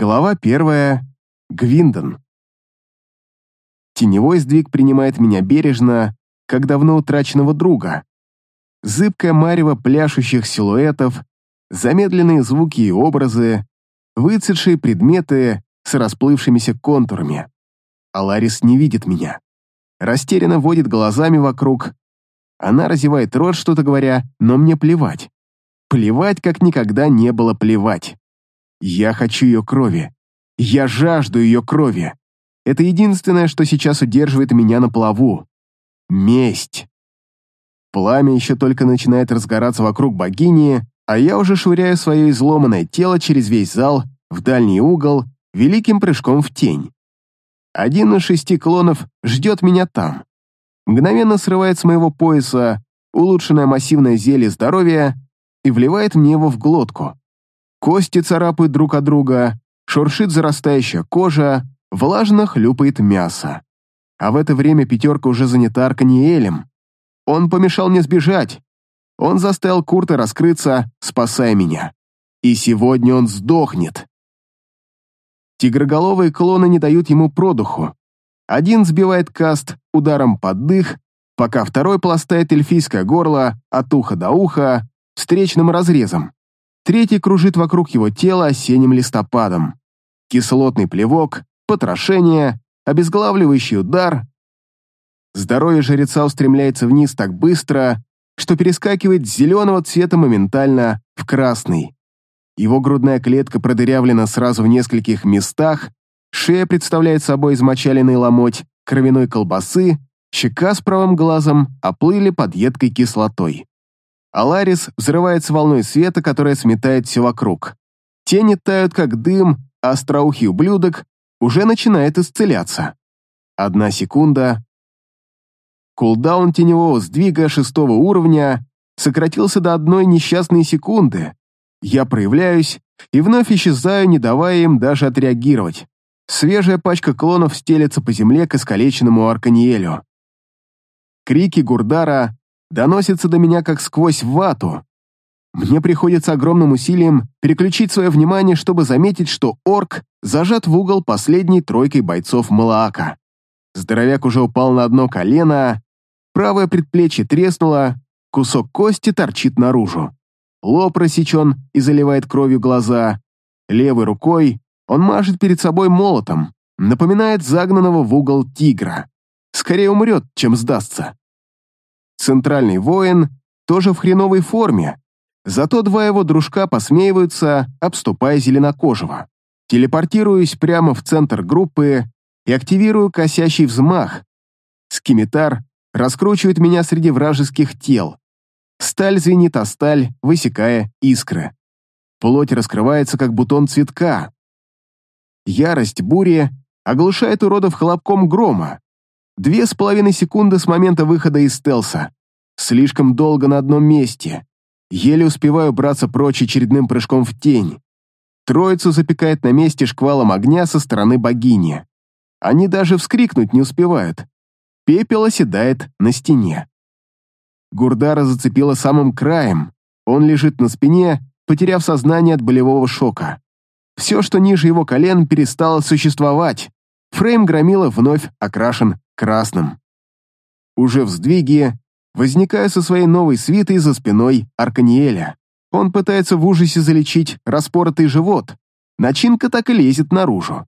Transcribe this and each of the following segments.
Глава первая. Гвиндон. Теневой сдвиг принимает меня бережно, как давно утраченного друга. Зыбкое марево пляшущих силуэтов, замедленные звуки и образы, выцветшие предметы с расплывшимися контурами. Аларис не видит меня. Растерянно водит глазами вокруг. Она разевает рот, что-то говоря, но мне плевать. Плевать, как никогда не было плевать. Я хочу ее крови. Я жажду ее крови. Это единственное, что сейчас удерживает меня на плаву. Месть. Пламя еще только начинает разгораться вокруг богини, а я уже швыряю свое изломанное тело через весь зал в дальний угол великим прыжком в тень. Один из шести клонов ждет меня там. Мгновенно срывает с моего пояса улучшенное массивное зелье здоровья и вливает мне его в глотку. Кости царапают друг от друга, шуршит зарастающая кожа, влажно хлюпает мясо. А в это время пятерка уже занята Арканиэлем. Он помешал мне сбежать. Он заставил Курта раскрыться, спасая меня. И сегодня он сдохнет. Тигроголовые клоны не дают ему продуху. Один сбивает каст ударом под дых, пока второй пластает эльфийское горло от уха до уха встречным разрезом. Третий кружит вокруг его тела осенним листопадом. Кислотный плевок, потрошение, обезглавливающий удар. Здоровье жреца устремляется вниз так быстро, что перескакивает с зеленого цвета моментально в красный. Его грудная клетка продырявлена сразу в нескольких местах, шея представляет собой измочаленный ломоть кровяной колбасы, щека с правым глазом оплыли под едкой кислотой. Аларис взрывается волной света, которая сметает все вокруг. Тени тают, как дым, а остроухий ублюдок уже начинает исцеляться. Одна секунда. Кулдаун теневого сдвига шестого уровня сократился до одной несчастной секунды. Я проявляюсь и вновь исчезаю, не давая им даже отреагировать. Свежая пачка клонов стелется по земле к искалеченному Арканиелю. Крики Гурдара доносится до меня как сквозь вату. Мне приходится огромным усилием переключить свое внимание, чтобы заметить, что орк зажат в угол последней тройкой бойцов Малаака. Здоровяк уже упал на одно колено, правое предплечье треснуло, кусок кости торчит наружу. Лоб рассечен и заливает кровью глаза. Левой рукой он машет перед собой молотом, напоминает загнанного в угол тигра. Скорее умрет, чем сдастся. Центральный воин тоже в хреновой форме, зато два его дружка посмеиваются, обступая зеленокожего. Телепортируюсь прямо в центр группы и активирую косящий взмах. Скимитар раскручивает меня среди вражеских тел. Сталь звенит о сталь, высекая искры. Плоть раскрывается, как бутон цветка. Ярость бури оглушает уродов хлопком грома. Две с половиной секунды с момента выхода из стелса. Слишком долго на одном месте. Еле успеваю браться прочь очередным прыжком в тень. Троицу запекает на месте шквалом огня со стороны богини. Они даже вскрикнуть не успевают. Пепел оседает на стене. Гурдара зацепила самым краем. Он лежит на спине, потеряв сознание от болевого шока. Все, что ниже его колен, перестало существовать. Фрейм громила вновь окрашен красным. Уже в сдвиге возникаю со своей новой свитой за спиной Арканиэля. Он пытается в ужасе залечить распоротый живот. Начинка так и лезет наружу.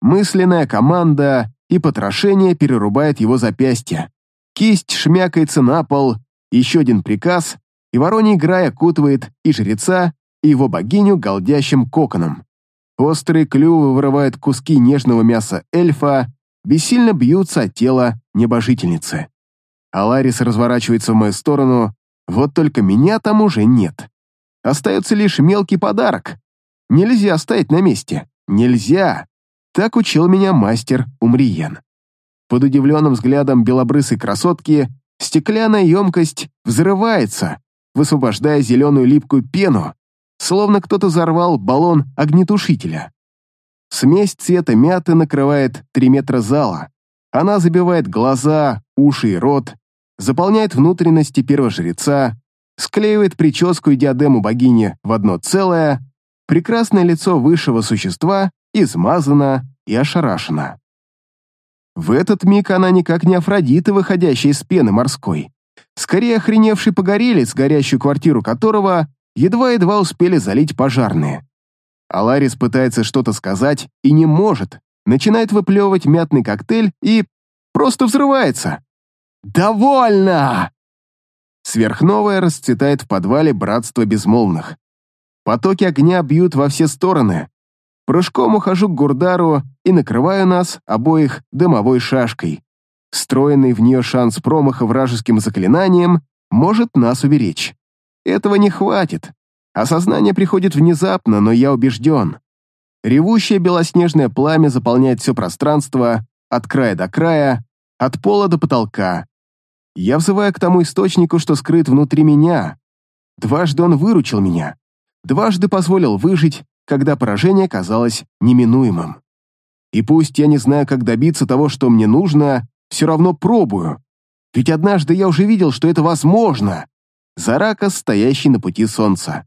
Мысленная команда и потрошение перерубает его запястье. Кисть шмякается на пол, еще один приказ, и вороний грай окутывает и жреца, и его богиню голдящим коконом. Острые клювы вырывают куски нежного мяса эльфа, бессильно бьются от тела небожительницы. Аларис разворачивается в мою сторону, вот только меня там уже нет. Остается лишь мелкий подарок. Нельзя стоять на месте. Нельзя. Так учил меня мастер Умриен. Под удивленным взглядом белобрысой красотки стеклянная емкость взрывается, высвобождая зеленую липкую пену, словно кто-то взорвал баллон огнетушителя. Смесь цвета мяты накрывает три метра зала. Она забивает глаза, уши и рот, заполняет внутренности первого жреца, склеивает прическу и диадему богини в одно целое, прекрасное лицо высшего существа измазана и ошарашена. В этот миг она никак не Афродита, выходящая из пены морской. Скорее охреневший погорелец, горящую квартиру которого едва-едва успели залить пожарные. Аларис пытается что-то сказать и не может, начинает выплевывать мятный коктейль и просто взрывается. «Довольно!» Сверхновая расцветает в подвале Братства Безмолвных. Потоки огня бьют во все стороны. Прыжком ухожу к Гурдару и накрываю нас обоих дымовой шашкой. Встроенный в нее шанс промаха вражеским заклинанием может нас уберечь. Этого не хватит. Осознание приходит внезапно, но я убежден. Ревущее белоснежное пламя заполняет все пространство от края до края, от пола до потолка, я взываю к тому источнику, что скрыт внутри меня. Дважды он выручил меня. Дважды позволил выжить, когда поражение казалось неминуемым. И пусть я не знаю, как добиться того, что мне нужно, все равно пробую. Ведь однажды я уже видел, что это возможно. Зарака, стоящий на пути солнца.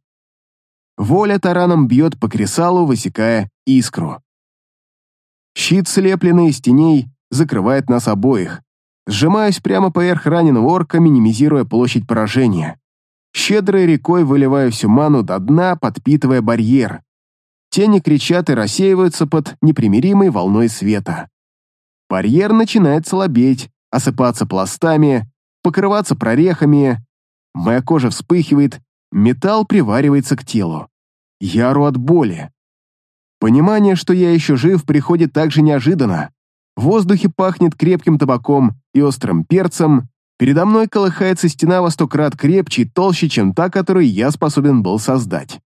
Воля тараном бьет по кресалу, высекая искру. Щит, слепленный из теней, закрывает нас обоих. Сжимаюсь прямо поверх раненого орка, минимизируя площадь поражения. Щедрой рекой выливаю всю ману до дна, подпитывая барьер. Тени кричат и рассеиваются под непримиримой волной света. Барьер начинает слабеть, осыпаться пластами, покрываться прорехами. Моя кожа вспыхивает, металл приваривается к телу. Яру от боли. Понимание, что я еще жив, приходит так же неожиданно. В воздухе пахнет крепким табаком и острым перцем. Передо мной колыхается стена во сто крат крепче и толще, чем та, которую я способен был создать.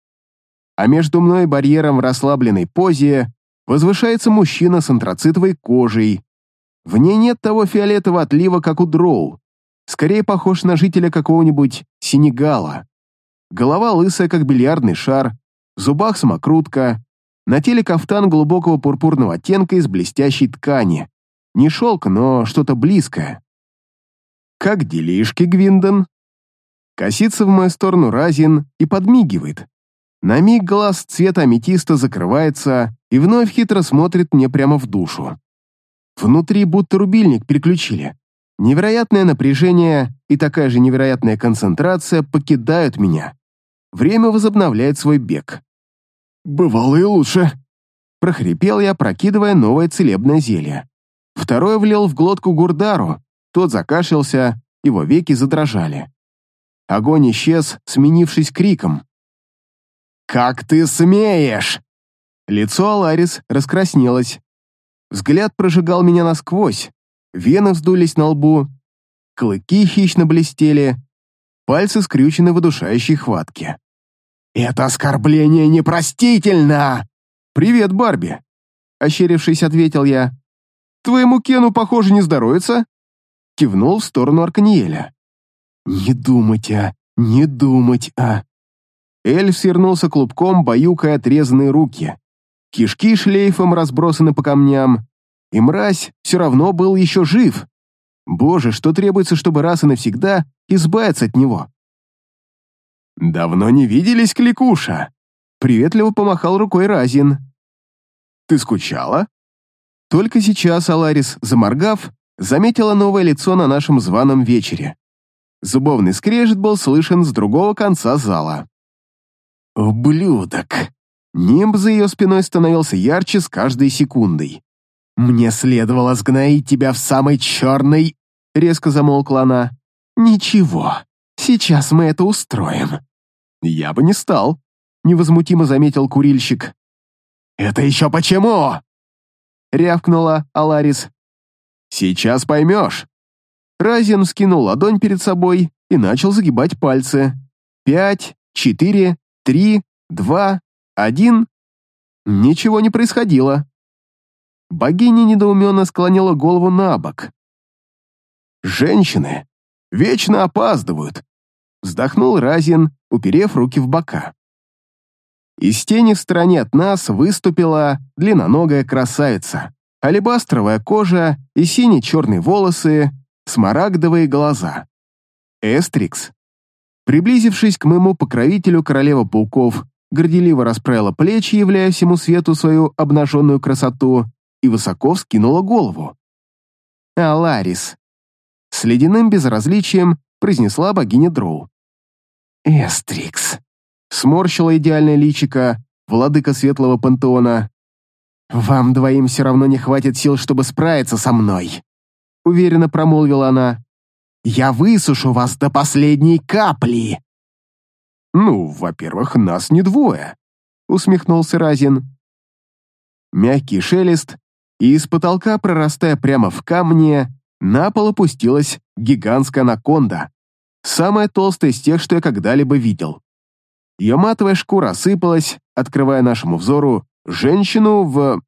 А между мной и барьером в расслабленной позе возвышается мужчина с антрацитовой кожей. В ней нет того фиолетового отлива, как у дроу. Скорее похож на жителя какого-нибудь Сенегала. Голова лысая, как бильярдный шар, в зубах самокрутка, на теле кафтан глубокого пурпурного оттенка из блестящей ткани. Не шелк, но что-то близкое. «Как делишки, Гвиндон?» Косится в мою сторону Разин и подмигивает. На миг глаз цвета аметиста закрывается и вновь хитро смотрит мне прямо в душу. Внутри будто рубильник переключили. Невероятное напряжение и такая же невероятная концентрация покидают меня. Время возобновляет свой бег. «Бывало и лучше», — прохрипел я, прокидывая новое целебное зелье. Второй влил в глотку Гурдару, тот закашлялся, его веки задрожали. Огонь исчез, сменившись криком. «Как ты смеешь!» Лицо Аларис раскраснелось. Взгляд прожигал меня насквозь, вены вздулись на лбу, клыки хищно блестели, пальцы скрючены в удушающей хватке. «Это оскорбление непростительно!» «Привет, Барби!» Ощерившись, ответил я. «Твоему Кену, похоже, не здоровится?» Кивнул в сторону Арканиеля. «Не думать, а! Не думать, а!» Эльф свернулся клубком, баюкая отрезанные руки. Кишки шлейфом разбросаны по камням, и мразь все равно был еще жив. Боже, что требуется, чтобы раз и навсегда избавиться от него? «Давно не виделись, Кликуша!» Приветливо помахал рукой Разин. «Ты скучала?» Только сейчас Аларис, заморгав, заметила новое лицо на нашем званом вечере. Зубовный скрежет был слышен с другого конца зала. «Ублюдок!» Нимб за ее спиной становился ярче с каждой секундой. «Мне следовало сгноить тебя в самой черной...» Резко замолкла она. «Ничего, сейчас мы это устроим». «Я бы не стал», — невозмутимо заметил курильщик. «Это еще почему?» — рявкнула Аларис. «Сейчас поймешь». Разин скинул ладонь перед собой и начал загибать пальцы. «Пять, четыре, три, два, один...» Ничего не происходило. Богиня недоуменно склонила голову на бок. «Женщины вечно опаздывают», — вздохнул Разин, уперев руки в бока. Из тени в стороне от нас выступила длинноногая красавица, алебастровая кожа и сине-черные волосы, смарагдовые глаза. Эстрикс. Приблизившись к моему покровителю королева пауков горделиво расправила плечи, являя всему свету свою обнаженную красоту, и высоко вскинула голову. «Аларис!» С ледяным безразличием произнесла богиня Дроу. «Эстрикс!» Сморщила идеальное личико, владыка светлого пантеона. «Вам двоим все равно не хватит сил, чтобы справиться со мной!» Уверенно промолвила она. «Я высушу вас до последней капли!» «Ну, во-первых, нас не двое», — усмехнулся Разин. Мягкий шелест, и из потолка, прорастая прямо в камне, на пол опустилась гигантская анаконда, самая толстая из тех, что я когда-либо видел. Ее матовая шкура осыпалась, открывая нашему взору женщину в...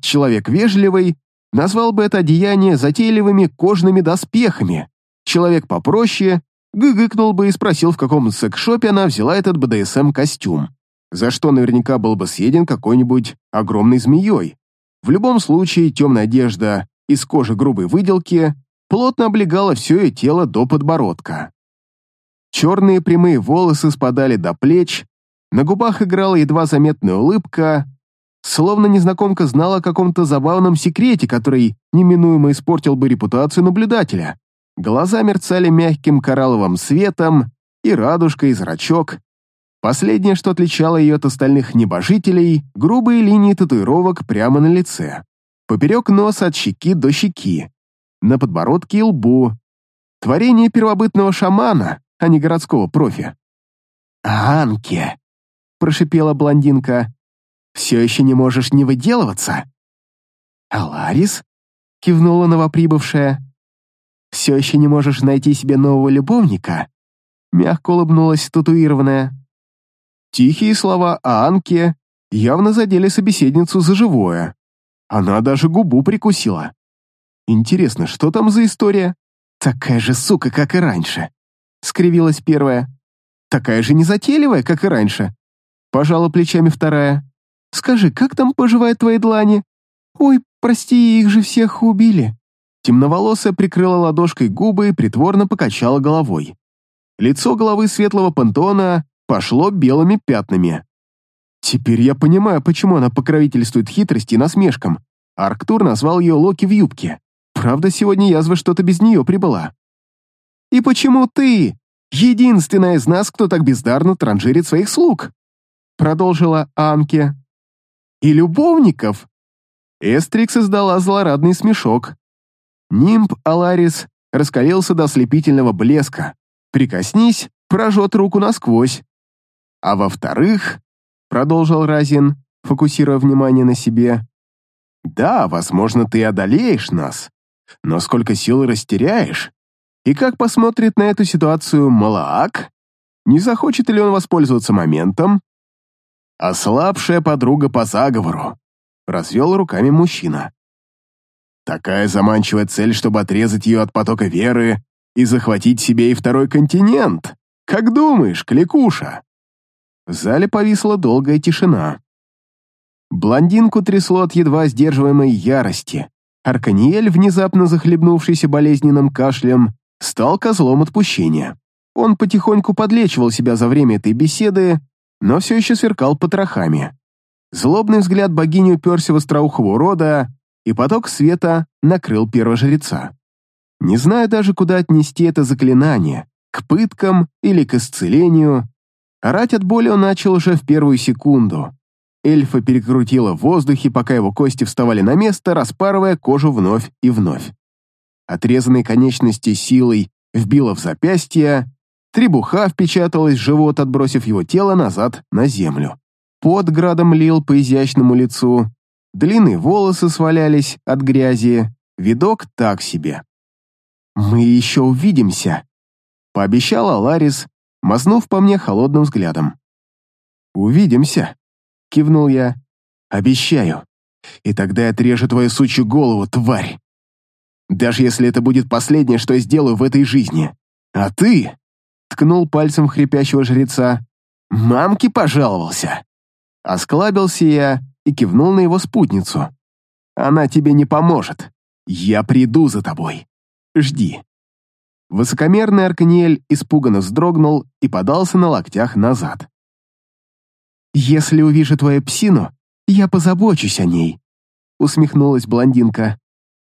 Человек вежливый назвал бы это одеяние затейливыми кожными доспехами. Человек попроще гыгыкнул бы и спросил, в каком секс-шопе она взяла этот БДСМ-костюм, за что наверняка был бы съеден какой-нибудь огромной змеей. В любом случае, темная одежда из кожи грубой выделки плотно облегала все ее тело до подбородка. Черные прямые волосы спадали до плеч, на губах играла едва заметная улыбка, словно незнакомка знала о каком-то забавном секрете, который неминуемо испортил бы репутацию наблюдателя. Глаза мерцали мягким коралловым светом, и радужка, и зрачок. Последнее, что отличало ее от остальных небожителей, грубые линии татуировок прямо на лице. Поперек носа от щеки до щеки, на подбородке и лбу. Творение первобытного шамана, а не городского профи. «Анке!» — прошипела блондинка. «Все еще не можешь не выделываться?» «Аларис?» — кивнула новоприбывшая. «Все еще не можешь найти себе нового любовника?» Мягко улыбнулась татуированная. Тихие слова Анке явно задели собеседницу за живое. Она даже губу прикусила. Интересно, что там за история? Такая же сука, как и раньше скривилась первая. «Такая же незатейливая, как и раньше», — пожала плечами вторая. «Скажи, как там поживают твои длани?» «Ой, прости, их же всех убили». Темноволосая прикрыла ладошкой губы и притворно покачала головой. Лицо головы светлого пантона пошло белыми пятнами. Теперь я понимаю, почему она покровительствует хитрости и насмешкам. Арктур назвал ее Локи в юбке. Правда, сегодня язва что-то без нее прибыла. И почему ты, единственная из нас, кто так бездарно транжирит своих слуг?» Продолжила Анке. «И любовников?» Эстрикс издала злорадный смешок. Нимб Аларис раскалился до ослепительного блеска. Прикоснись, прожжет руку насквозь. А во-вторых, продолжил Разин, фокусируя внимание на себе, да, возможно, ты одолеешь нас, но сколько сил растеряешь, и как посмотрит на эту ситуацию Малаак? Не захочет ли он воспользоваться моментом? Ослабшая подруга по заговору. Развел руками мужчина. Такая заманчивая цель, чтобы отрезать ее от потока веры и захватить себе и второй континент. Как думаешь, кликуша? В зале повисла долгая тишина. Блондинку трясло от едва сдерживаемой ярости. Арканиэль, внезапно захлебнувшийся болезненным кашлем, стал козлом отпущения. Он потихоньку подлечивал себя за время этой беседы, но все еще сверкал потрохами. Злобный взгляд богини уперся в остроухого рода, и поток света накрыл первожреца. Не зная даже, куда отнести это заклинание, к пыткам или к исцелению, орать от боли он начал уже в первую секунду. Эльфа перекрутила в воздухе, пока его кости вставали на место, распарывая кожу вновь и вновь отрезанной конечности силой вбила в запястье, требуха впечаталась в живот, отбросив его тело назад на землю. Под градом лил по изящному лицу, длинные волосы свалялись от грязи, видок так себе. «Мы еще увидимся», — пообещала Ларис, мазнув по мне холодным взглядом. «Увидимся», — кивнул я. «Обещаю. И тогда я отрежу твою сучью голову, тварь!» Даже если это будет последнее, что я сделаю в этой жизни. А ты...» — ткнул пальцем хрипящего жреца. «Мамке пожаловался!» Осклабился я и кивнул на его спутницу. «Она тебе не поможет. Я приду за тобой. Жди». Высокомерный Арканиэль испуганно вздрогнул и подался на локтях назад. «Если увижу твою псину, я позабочусь о ней», — усмехнулась блондинка.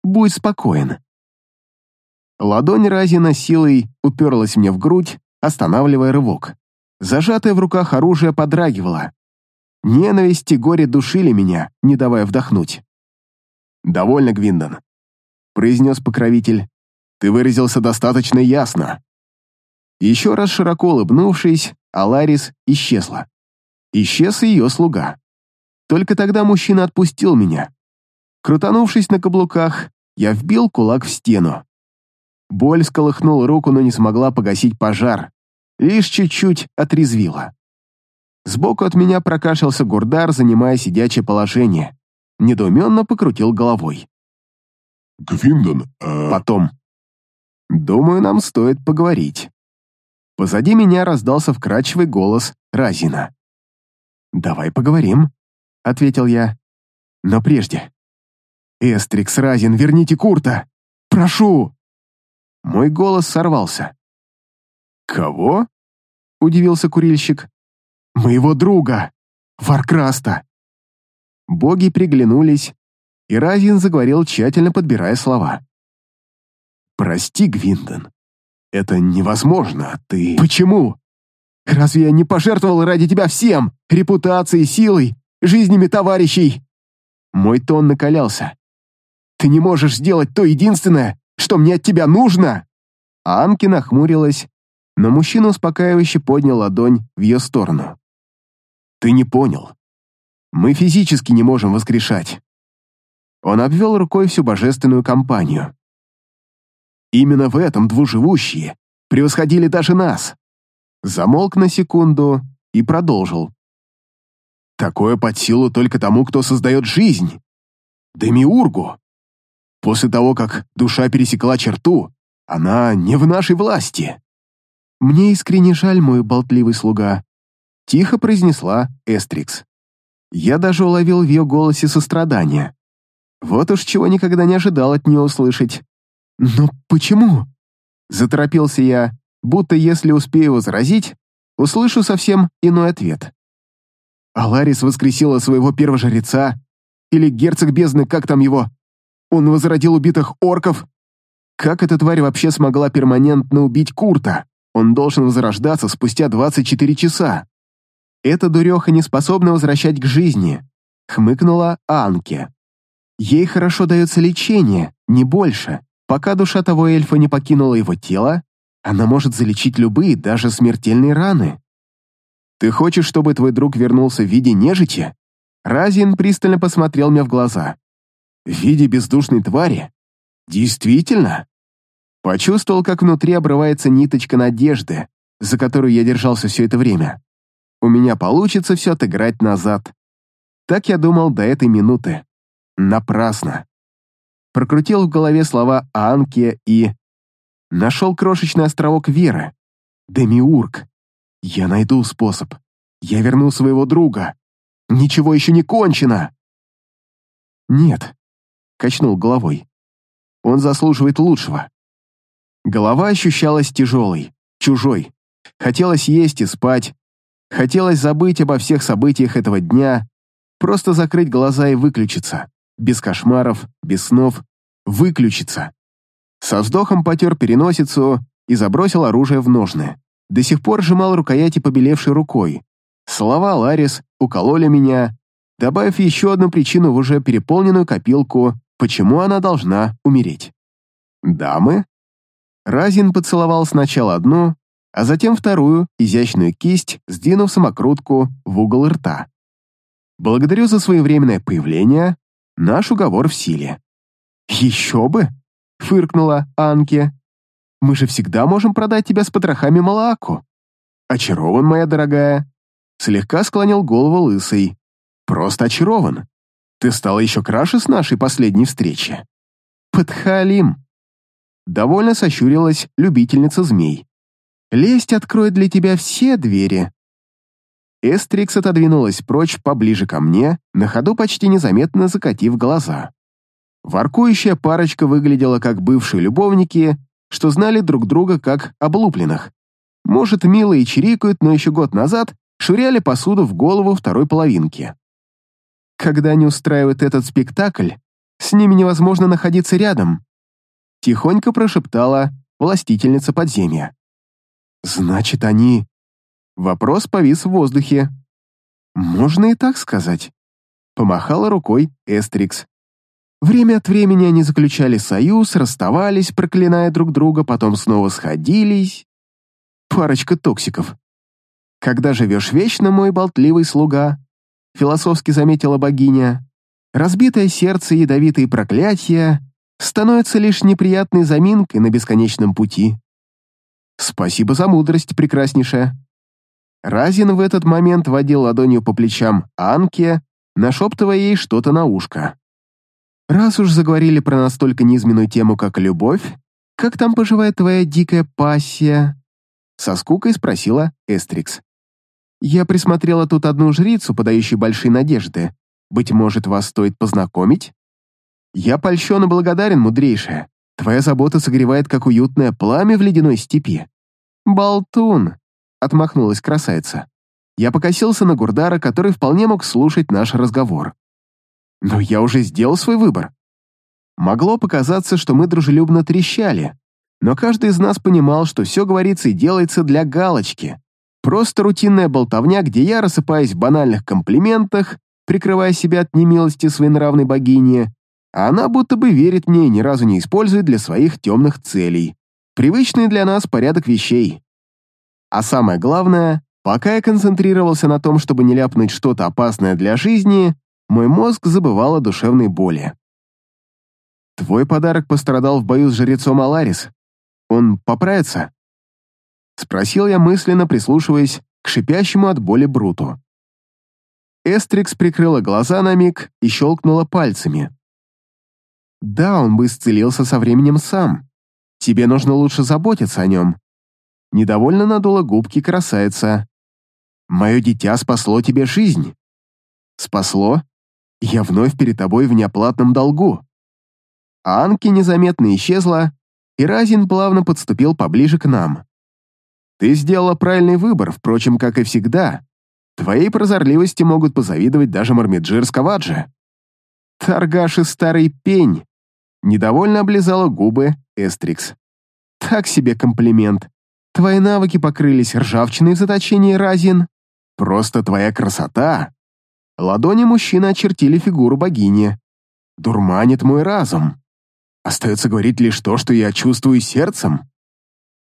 «Будь спокоен». Ладонь Разина силой уперлась мне в грудь, останавливая рывок. Зажатое в руках оружие подрагивало. Ненависть и горе душили меня, не давая вдохнуть. «Довольно, Гвиндон», — произнес покровитель. «Ты выразился достаточно ясно». Еще раз широко улыбнувшись, Аларис исчезла. Исчез и ее слуга. Только тогда мужчина отпустил меня. Крутанувшись на каблуках, я вбил кулак в стену. Боль сколыхнула руку, но не смогла погасить пожар. Лишь чуть-чуть отрезвила. Сбоку от меня прокашлялся Гурдар, занимая сидячее положение. Недоуменно покрутил головой. «Гвиндон, а...» Потом. «Думаю, нам стоит поговорить». Позади меня раздался вкрадчивый голос Разина. «Давай поговорим», — ответил я. «Но прежде...» «Эстрикс, Разин, верните Курта! Прошу!» Мой голос сорвался. «Кого?» — удивился курильщик. «Моего друга! Варкраста!» Боги переглянулись, и Разин заговорил, тщательно подбирая слова. «Прости, Гвиндон, это невозможно, ты...» «Почему? Разве я не пожертвовал ради тебя всем? Репутацией, силой, жизнями товарищей?» Мой тон накалялся. «Ты не можешь сделать то единственное, что мне от тебя нужно!» Анки нахмурилась, но мужчина успокаивающе поднял ладонь в ее сторону. «Ты не понял. Мы физически не можем воскрешать». Он обвел рукой всю божественную компанию. Именно в этом двуживущие превосходили даже нас. Замолк на секунду и продолжил. Такое под силу только тому, кто создает жизнь. Демиургу. После того, как душа пересекла черту, она не в нашей власти. «Мне искренне жаль, мой болтливый слуга», — тихо произнесла Эстрикс. Я даже уловил в ее голосе сострадание. Вот уж чего никогда не ожидал от нее услышать. «Но почему?» Заторопился я, будто если успею возразить, услышу совсем иной ответ. Аларис воскресила своего первого жреца, или герцог бездны, как там его, он возродил убитых орков. Как эта тварь вообще смогла перманентно убить Курта? Он должен возрождаться спустя 24 часа. Эта дуреха не способна возвращать к жизни, хмыкнула Анке. Ей хорошо дается лечение, не больше. Пока душа того эльфа не покинула его тело, она может залечить любые, даже смертельные раны. Ты хочешь, чтобы твой друг вернулся в виде нежити? Разин пристально посмотрел мне в глаза. В виде бездушной твари? Действительно? Почувствовал, как внутри обрывается ниточка надежды, за которую я держался все это время. У меня получится все отыграть назад. Так я думал до этой минуты. Напрасно. Прокрутил в голове слова о Анке и... Нашел крошечный островок веры. Демиург. Я найду способ. Я верну своего друга. Ничего еще не кончено. Нет, качнул головой. Он заслуживает лучшего. Голова ощущалась тяжелой, чужой. Хотелось есть и спать. Хотелось забыть обо всех событиях этого дня, просто закрыть глаза и выключиться. Без кошмаров, без снов. Выключиться. Со вздохом потер переносицу и забросил оружие в ножны. До сих пор сжимал рукояти побелевшей рукой. Слова Ларис укололи меня, добавив еще одну причину в уже переполненную копилку, почему она должна умереть. «Дамы?» Разин поцеловал сначала одну, а затем вторую, изящную кисть, сдвинув самокрутку в угол рта. «Благодарю за своевременное появление. Наш уговор в силе». «Еще бы!» — фыркнула Анке. «Мы же всегда можем продать тебя с потрохами Малааку». «Очарован, моя дорогая». Слегка склонил голову лысый. «Просто очарован. Ты стала еще краше с нашей последней встречи». «Подхалим!» Довольно сощурилась любительница змей. «Лесть откроет для тебя все двери». Эстрикс отодвинулась прочь поближе ко мне, на ходу почти незаметно закатив глаза. Воркующая парочка выглядела как бывшие любовники, что знали друг друга как облупленных. Может, мило и чирикают, но еще год назад швыряли посуду в голову второй половинки. Когда они устраивают этот спектакль, с ними невозможно находиться рядом, тихонько прошептала властительница подземья. Значит, они... Вопрос повис в воздухе. Можно и так сказать. Помахала рукой Эстрикс. Время от времени они заключали союз, расставались, проклиная друг друга, потом снова сходились. Парочка токсиков. Когда живешь вечно, мой болтливый слуга, философски заметила богиня, разбитое сердце ядовитые проклятия становятся лишь неприятной заминкой на бесконечном пути. Спасибо за мудрость, прекраснейшая. Разин в этот момент водил ладонью по плечам Анке, нашептывая ей что-то на ушко. «Раз уж заговорили про настолько низменную тему, как любовь, как там поживает твоя дикая пассия?» Со скукой спросила Эстрикс. «Я присмотрела тут одну жрицу, подающую большие надежды. Быть может, вас стоит познакомить?» «Я польщен и благодарен, мудрейшая. Твоя забота согревает, как уютное пламя в ледяной степи». «Болтун!» — отмахнулась красавица. Я покосился на Гурдара, который вполне мог слушать наш разговор. Но я уже сделал свой выбор. Могло показаться, что мы дружелюбно трещали, но каждый из нас понимал, что все говорится и делается для галочки. Просто рутинная болтовня, где я рассыпаюсь в банальных комплиментах, прикрывая себя от немилости своей нравной богини, а она будто бы верит мне и ни разу не использует для своих темных целей. Привычный для нас порядок вещей. А самое главное, пока я концентрировался на том, чтобы не ляпнуть что-то опасное для жизни, мой мозг забывал о душевной боли. «Твой подарок пострадал в бою с жрецом Аларис. Он поправится?» Спросил я мысленно, прислушиваясь к шипящему от боли Бруту. Эстрикс прикрыла глаза на миг и щелкнула пальцами. Да, он бы исцелился со временем сам. Тебе нужно лучше заботиться о нем. Недовольно надула губки красавица. Мое дитя спасло тебе жизнь. Спасло? Я вновь перед тобой в неоплатном долгу. Анки незаметно исчезла, и Разин плавно подступил поближе к нам. Ты сделала правильный выбор, впрочем, как и всегда. Твоей прозорливости могут позавидовать даже Мармеджир с Каваджи. Торгаш и старый пень, Недовольно облизала губы Эстрикс. «Так себе комплимент. Твои навыки покрылись ржавчиной в заточении разин. Просто твоя красота!» Ладони мужчины очертили фигуру богини. «Дурманит мой разум. Остается говорить лишь то, что я чувствую сердцем».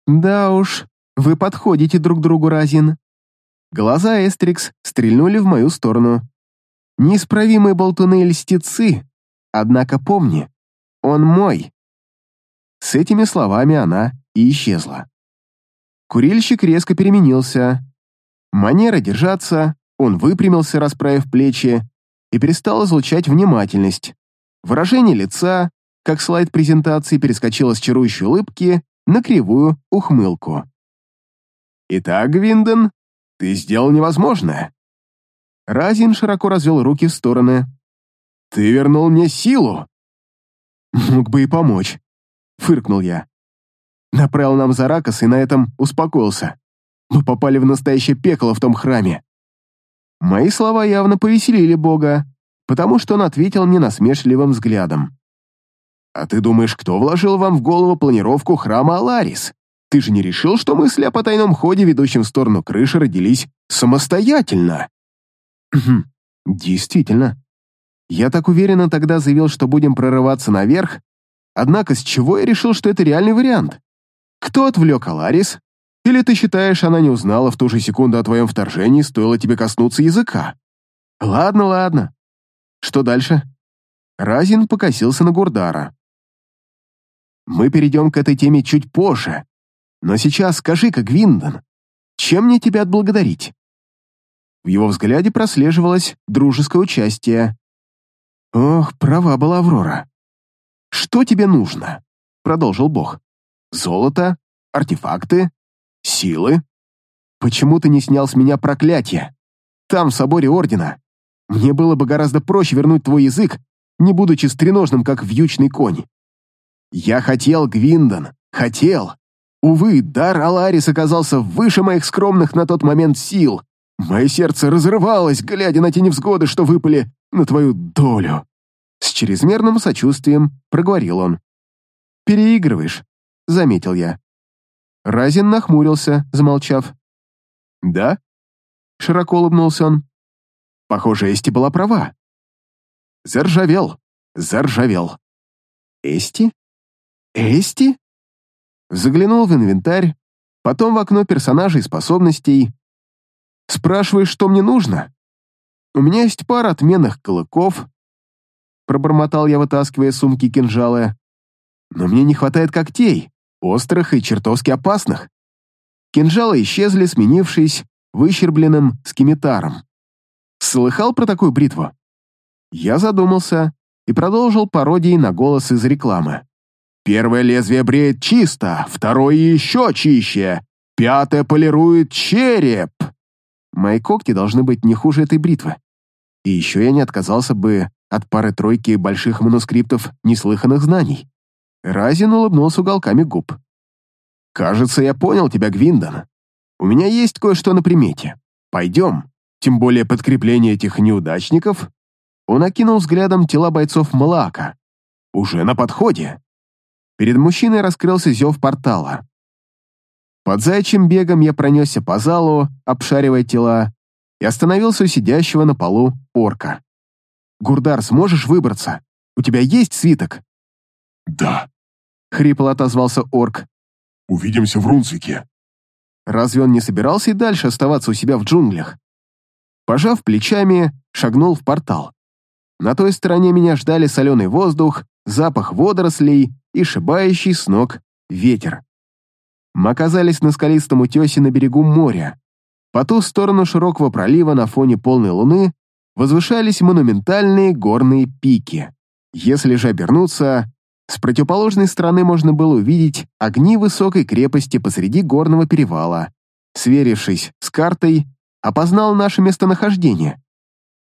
«Да уж, вы подходите друг другу, Разин». Глаза Эстрикс стрельнули в мою сторону. «Неисправимые болтуны и льстецы. Однако помни, он мой!» С этими словами она и исчезла. Курильщик резко переменился. Манера держаться, он выпрямился, расправив плечи, и перестал излучать внимательность. Выражение лица, как слайд презентации, перескочило с чарующей улыбки на кривую ухмылку. «Итак, Гвинден, ты сделал невозможное». Разин широко развел руки в стороны. «Ты вернул мне силу!» «Мог бы и помочь», — фыркнул я. Направил нам Заракас и на этом успокоился. Мы попали в настоящее пекло в том храме. Мои слова явно повеселили Бога, потому что он ответил мне насмешливым взглядом. «А ты думаешь, кто вложил вам в голову планировку храма Аларис? Ты же не решил, что мысли о потайном ходе, ведущем в сторону крыши, родились самостоятельно?» «Действительно. Я так уверенно тогда заявил, что будем прорываться наверх, однако с чего я решил, что это реальный вариант? Кто отвлек Аларис? Или ты считаешь, она не узнала в ту же секунду о твоем вторжении, стоило тебе коснуться языка? Ладно, ладно. Что дальше? Разин покосился на Гурдара. Мы перейдем к этой теме чуть позже. Но сейчас скажи-ка, Гвиндон, чем мне тебя отблагодарить? В его взгляде прослеживалось дружеское участие, «Ох, права была Аврора. Что тебе нужно?» — продолжил Бог. «Золото? Артефакты? Силы? Почему ты не снял с меня проклятие? Там, в соборе Ордена. Мне было бы гораздо проще вернуть твой язык, не будучи стреножным, как вьючный конь. Я хотел, Гвиндон, хотел. Увы, дар Аларис оказался выше моих скромных на тот момент сил. Мое сердце разрывалось, глядя на те невзгоды, что выпали на твою долю. С чрезмерным сочувствием проговорил он. «Переигрываешь», — заметил я. Разин нахмурился, замолчав. «Да?» — широко улыбнулся он. Похоже, Эсти была права. Заржавел, заржавел. Эсти? Эсти? Заглянул в инвентарь, потом в окно персонажей и способностей. Спрашиваешь, что мне нужно? У меня есть пара отменных клыков. Пробормотал я, вытаскивая сумки кинжалы. Но мне не хватает когтей, острых и чертовски опасных. Кинжалы исчезли, сменившись выщербленным скимитаром. Слыхал про такую бритву? Я задумался и продолжил пародией на голос из рекламы. Первое лезвие бреет чисто, второе еще чище, пятое полирует череп. Мои когти должны быть не хуже этой бритвы. И еще я не отказался бы от пары-тройки больших манускриптов неслыханных знаний. Разин улыбнулся уголками губ. «Кажется, я понял тебя, Гвиндон. У меня есть кое-что на примете. Пойдем». Тем более подкрепление этих неудачников он окинул взглядом тела бойцов Малака. Уже на подходе. Перед мужчиной раскрылся зев портала. Под заячьим бегом я пронесся по залу, обшаривая тела, и остановился у сидящего на полу орка. «Гурдар, сможешь выбраться? У тебя есть свиток?» «Да», — хрипло отозвался орк. «Увидимся в Рунцике». Разве он не собирался и дальше оставаться у себя в джунглях? Пожав плечами, шагнул в портал. На той стороне меня ждали соленый воздух, запах водорослей и шибающий с ног ветер. Мы оказались на скалистом утесе на берегу моря. По ту сторону широкого пролива на фоне полной луны возвышались монументальные горные пики. Если же обернуться, с противоположной стороны можно было увидеть огни высокой крепости посреди горного перевала. Сверившись с картой, опознал наше местонахождение.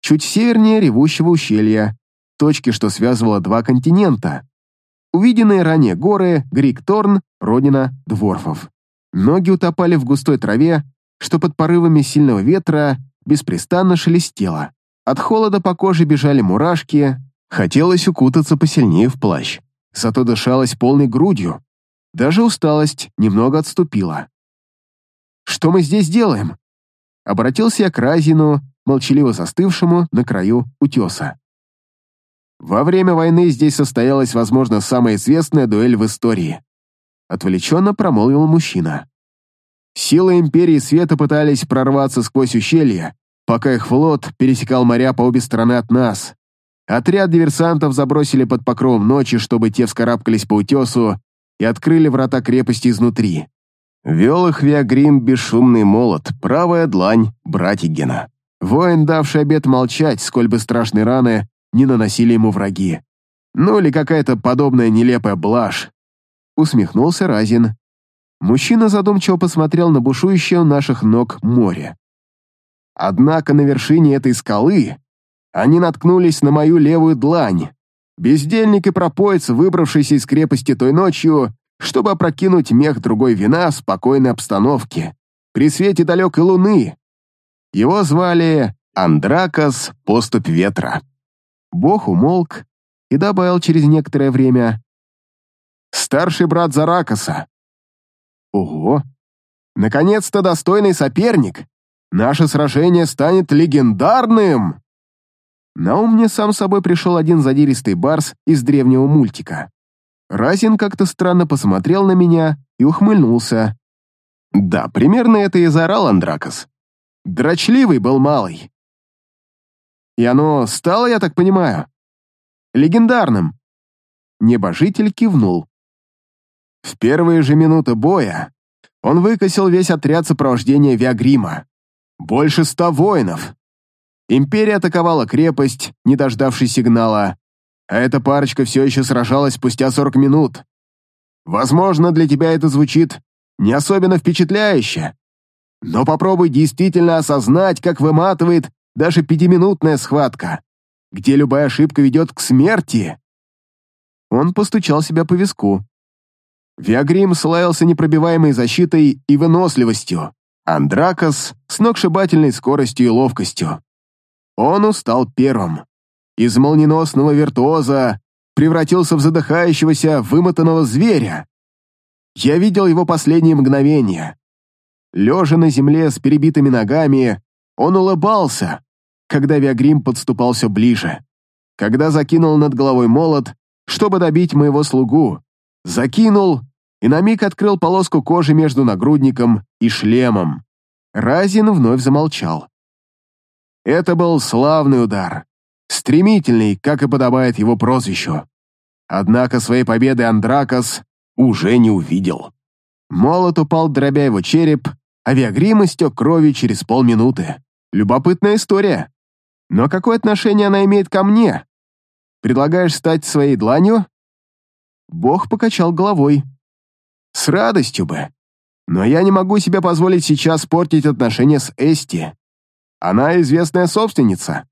Чуть севернее ревущего ущелья, точки, что связывало два континента. Увиденные ранее горы, Грик-Торн, родина дворфов. Ноги утопали в густой траве, что под порывами сильного ветра беспрестанно шелестело. От холода по коже бежали мурашки, хотелось укутаться посильнее в плащ. Зато дышалось полной грудью. Даже усталость немного отступила. «Что мы здесь делаем?» Обратился я к Разину, молчаливо застывшему на краю утеса. Во время войны здесь состоялась, возможно, самая известная дуэль в истории. Отвлеченно промолвил мужчина. Силы Империи Света пытались прорваться сквозь ущелье, пока их флот пересекал моря по обе стороны от нас. Отряд диверсантов забросили под покровом ночи, чтобы те вскарабкались по утесу и открыли врата крепости изнутри. Вел их Виагрим бесшумный молот, правая длань Братигена. Воин, давший обет молчать, сколь бы страшные раны не наносили ему враги. Ну или какая-то подобная нелепая блажь. Усмехнулся Разин. Мужчина задумчиво посмотрел на бушующее у наших ног море. Однако на вершине этой скалы они наткнулись на мою левую длань. Бездельник и пропоец, выбравшийся из крепости той ночью, чтобы опрокинуть мех другой вина в спокойной обстановке, при свете далекой луны. Его звали Андракос Поступь Ветра. Бог умолк и добавил через некоторое время «Старший брат Заракоса». Ого! Наконец-то достойный соперник! Наше сражение станет легендарным! На ум мне сам собой пришел один задиристый барс из древнего мультика. Разин как-то странно посмотрел на меня и ухмыльнулся. Да, примерно это и заорал Андракос. Дрочливый был малый. И оно стало, я так понимаю, легендарным. Небожитель кивнул. В первые же минуты боя он выкосил весь отряд сопровождения Виагрима. Больше ста воинов. Империя атаковала крепость, не дождавшись сигнала, а эта парочка все еще сражалась спустя 40 минут. Возможно, для тебя это звучит не особенно впечатляюще, но попробуй действительно осознать, как выматывает даже пятиминутная схватка, где любая ошибка ведет к смерти. Он постучал себя по виску. Виагрим славился непробиваемой защитой и выносливостью. Андракос сногсшибательной скоростью и ловкостью. Он устал первым. Из молниеносного виртуоза превратился в задыхающегося, вымотанного зверя. Я видел его последние мгновения. Лежа на земле с перебитыми ногами, он улыбался, когда Виагрим подступал все ближе. Когда закинул над головой молот, чтобы добить моего слугу, закинул и на миг открыл полоску кожи между нагрудником и шлемом. Разин вновь замолчал. Это был славный удар, стремительный, как и подобает его прозвищу. Однако своей победы Андракос уже не увидел. Молот упал, дробя его череп, а Виагрим истек крови через полминуты. Любопытная история. Но какое отношение она имеет ко мне? Предлагаешь стать своей дланью? Бог покачал головой. С радостью бы. Но я не могу себе позволить сейчас портить отношения с Эсти. Она известная собственница.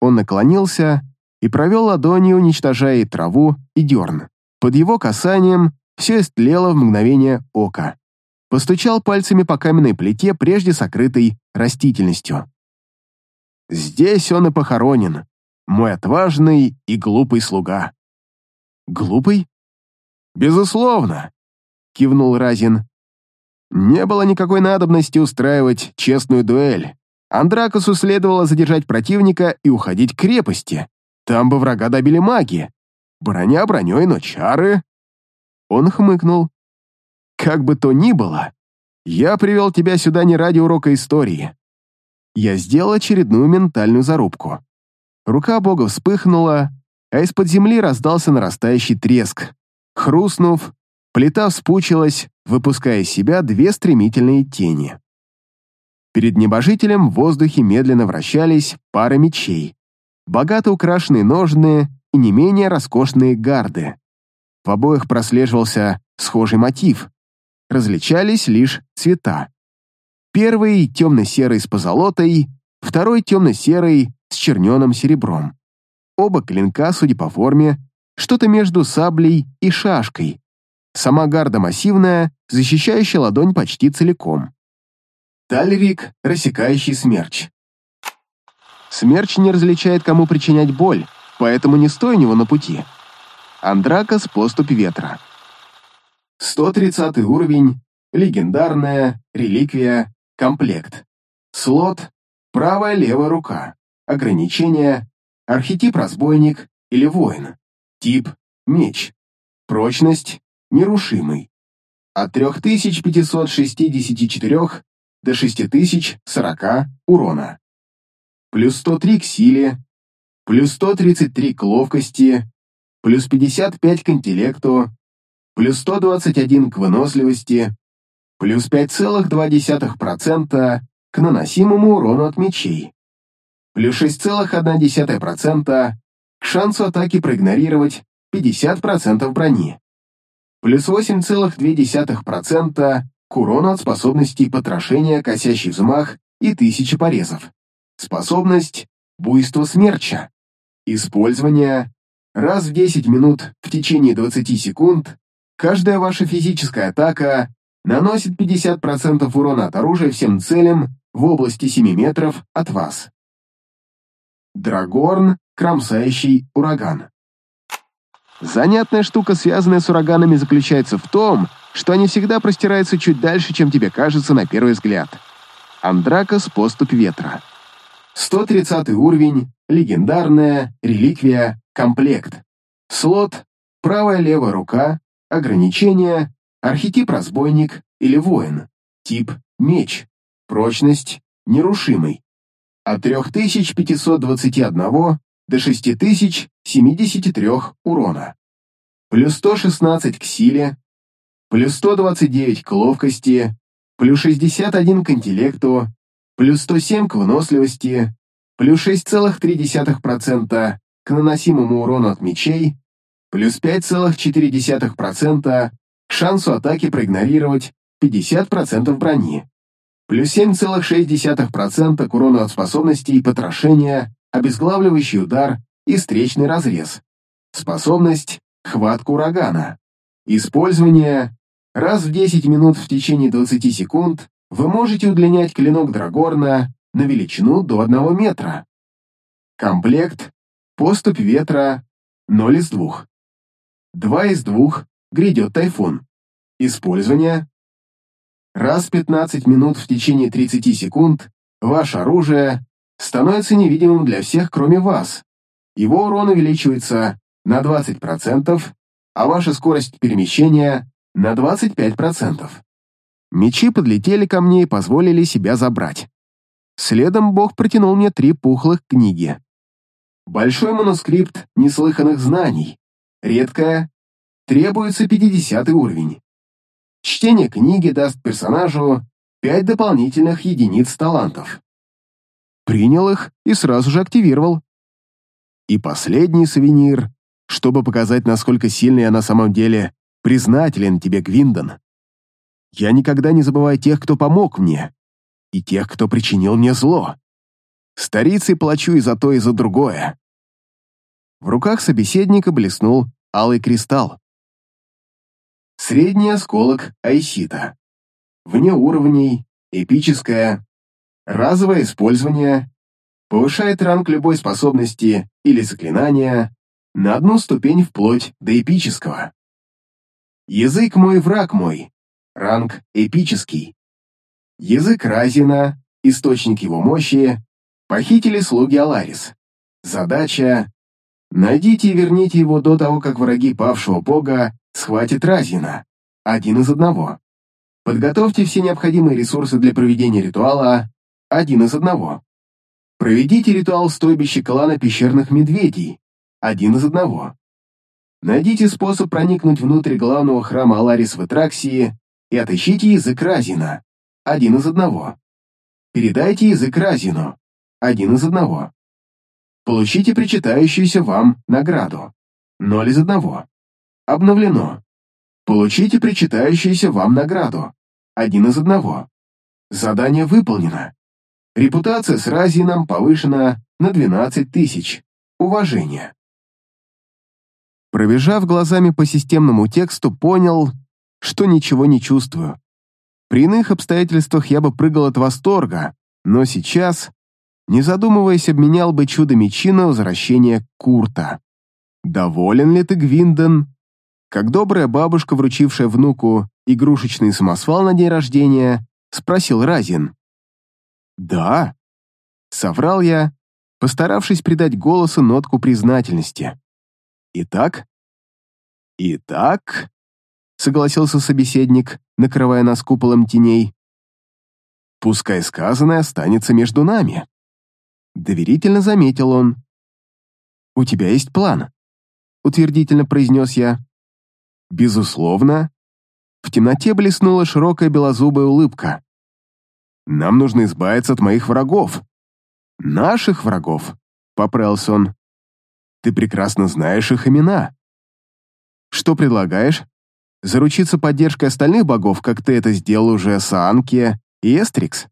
Он наклонился и провел ладонью, уничтожая и траву, и дерн. Под его касанием все истлело в мгновение ока. Постучал пальцами по каменной плите, прежде сокрытой растительностью. Здесь он и похоронен, мой отважный и глупый слуга. Глупый? Безусловно, кивнул Разин. Не было никакой надобности устраивать честную дуэль. Андракосу следовало задержать противника и уходить к крепости. Там бы врага добили маги. Броня броней, но чары... Он хмыкнул. Как бы то ни было, я привел тебя сюда не ради урока истории. Я сделал очередную ментальную зарубку. Рука бога вспыхнула, а из-под земли раздался нарастающий треск. Хрустнув, плита вспучилась, выпуская из себя две стремительные тени. Перед небожителем в воздухе медленно вращались пары мечей, богато украшенные ножны и не менее роскошные гарды. В обоих прослеживался схожий мотив. Различались лишь цвета. Первый темно-серый с позолотой, второй темно-серый с черненым серебром. Оба клинка, судя по форме, что-то между саблей и шашкой. Сама гарда массивная, защищающая ладонь почти целиком. Тальрик, рассекающий смерч. Смерч не различает, кому причинять боль, поэтому не стой у него на пути. Андракос поступь ветра. 130 уровень, легендарная, реликвия, комплект. Слот, правая-левая рука. Ограничение, архетип разбойник или воин. Тип – меч. Прочность – нерушимый. От 3564 до 6040 урона. Плюс 103 к силе, плюс 133 к ловкости, плюс 55 к интеллекту, плюс 121 к выносливости, плюс 5,2% к наносимому урону от мечей, плюс 6,1% к шансу атаки проигнорировать 50% брони, плюс 8,2% к от способностей потрошения, косящий взмах и тысячи порезов. Способность буйство смерча. Использование раз в 10 минут в течение 20 секунд. Каждая ваша физическая атака наносит 50% урона от оружия всем целям в области 7 метров от вас. Драгорн, кромсающий ураган. Занятная штука, связанная с ураганами, заключается в том, что они всегда простираются чуть дальше, чем тебе кажется на первый взгляд. Андракос поступ ветра. 130 уровень, легендарная, реликвия, комплект. Слот, правая-левая рука, ограничение, архетип разбойник или воин. Тип меч. Прочность нерушимый. От 3521 до 6073 урона. Плюс 116 к силе, плюс 129 к ловкости, плюс 61 к интеллекту, плюс 107 к выносливости, плюс 6,3% к наносимому урону от мечей, плюс 5,4% к шансу атаки проигнорировать 50% брони, плюс 7,6% к урону от способностей потрошения, обезглавливающий удар и встречный разрез. Способность Хватка урагана. Использование раз в 10 минут в течение 20 секунд вы можете удлинять клинок Драгорна на величину до 1 метра. Комплект «Поступь ветра» 0 из 2. 2 из 2 грядет тайфун. Использование. Раз в 15 минут в течение 30 секунд ваше оружие становится невидимым для всех, кроме вас. Его урон увеличивается на 20%, а ваша скорость перемещения на 25%. Мечи подлетели ко мне и позволили себя забрать. Следом Бог протянул мне три пухлых книги. Большой манускрипт неслыханных знаний. Редкая. Требуется 50 уровень. Чтение книги даст персонажу 5 дополнительных единиц талантов. Принял их и сразу же активировал. И последний сувенир, чтобы показать, насколько сильно я на самом деле признателен тебе, Гвиндон. Я никогда не забываю тех, кто помог мне, и тех, кто причинил мне зло. Старицей плачу и за то, и за другое. В руках собеседника блеснул алый кристалл. Средний осколок айсита. Вне уровней, эпическое, разовое использование, повышает ранг любой способности или заклинания на одну ступень вплоть до эпического. Язык мой, враг мой, ранг эпический. Язык Разина, источник его мощи, похитили слуги Аларис. Задача — найдите и верните его до того, как враги павшего бога схватят Разина. Один из одного. Подготовьте все необходимые ресурсы для проведения ритуала. Один из одного. Проведите ритуал стойбища клана пещерных медведей. Один из одного. Найдите способ проникнуть внутрь главного храма Аларис в Этраксии и отыщите язык Разина. Один из одного. Передайте язык Разину. Один из одного. Получите причитающуюся вам награду. Ноль из одного. Обновлено. Получите причитающуюся вам награду. Один из одного. Задание выполнено. Репутация с Разином повышена на 12 тысяч. Уважение. Пробежав глазами по системному тексту, понял, что ничего не чувствую. При иных обстоятельствах я бы прыгал от восторга, но сейчас, не задумываясь, обменял бы чудо мечи на возвращение Курта. «Доволен ли ты, Гвинден?» Как добрая бабушка, вручившая внуку игрушечный самосвал на день рождения, спросил Разин. «Да», — соврал я, постаравшись придать голосу нотку признательности. «Итак?» «Итак?» — согласился собеседник, накрывая нас куполом теней. «Пускай сказанное останется между нами», — доверительно заметил он. «У тебя есть план?» — утвердительно произнес я. «Безусловно». В темноте блеснула широкая белозубая улыбка. «Нам нужно избавиться от моих врагов». «Наших врагов», — поправился он. Ты прекрасно знаешь их имена. Что предлагаешь? Заручиться поддержкой остальных богов, как ты это сделал уже с Анке и Эстрикс?